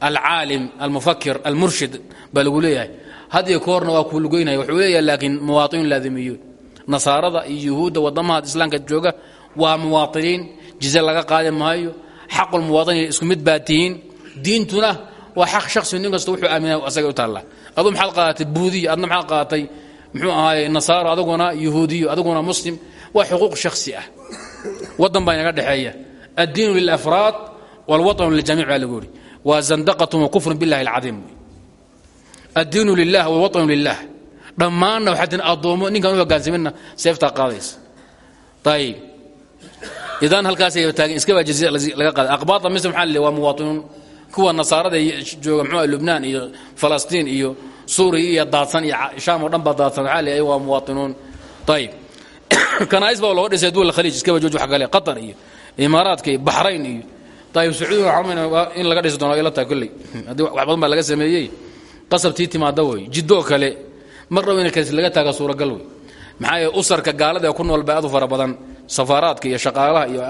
alcaalim almufakir almurshid baa lagu leeyahay. Had iyo koorna waa kuu lugeynaya wuxuu leeyahay laakiin muwaainuun laadimiyuun. Nasaarada iyo yuhuudda wadamaha islaamka jooga waa muwaaiiniin jizye laga qaadi maayo. Xaqulmuwaadini isku mid baa tihiin. Diintuna waa xaq shakhsi nin kasta wuxuu aamina asaga u taalla aduu maxaad qaadatay buudiyo adna maxaad qaadatay muxuu ahaaye nasaaro adaguna yuhuudiyo waa zandaqatun wa kufrun billahi alcadiim addiinu lilah walwaطnu lilah dhammaanna waxaa tihin addoommo ninkaan u hogaansamina seeftaa qaadaysa. Ayib idan halkaasay taagen iskabaa jazia laga qaaday. Aqbaata misr maxaa leh waa muwaatinuun kuwa nasaarada jooga muxuu lubnaan iyo falastiin iyo suuriya iyo daadsan iyo shaam oo dhan baa daadsan. Waxaa leeyahay? Waa muwaatinuun ayib <coughs> kanaa'is baa looga dhisay duwal khaliij iskaba jooji wax kale qatar iyo imaaraadka iyo baxrayn iyo ayib sacuudiga waxaa in laga dhisi doono ila tahay kolley haddii wax badan baa laga sameeyey. Qasabtii timaada wey jiddoo kale. Mar dhow in kalis laga taaga suuragal wey maxaa yeele usarka gaalada ku nool baa aad u fara badan. Safaaraadka iyo shaqaalaha iyo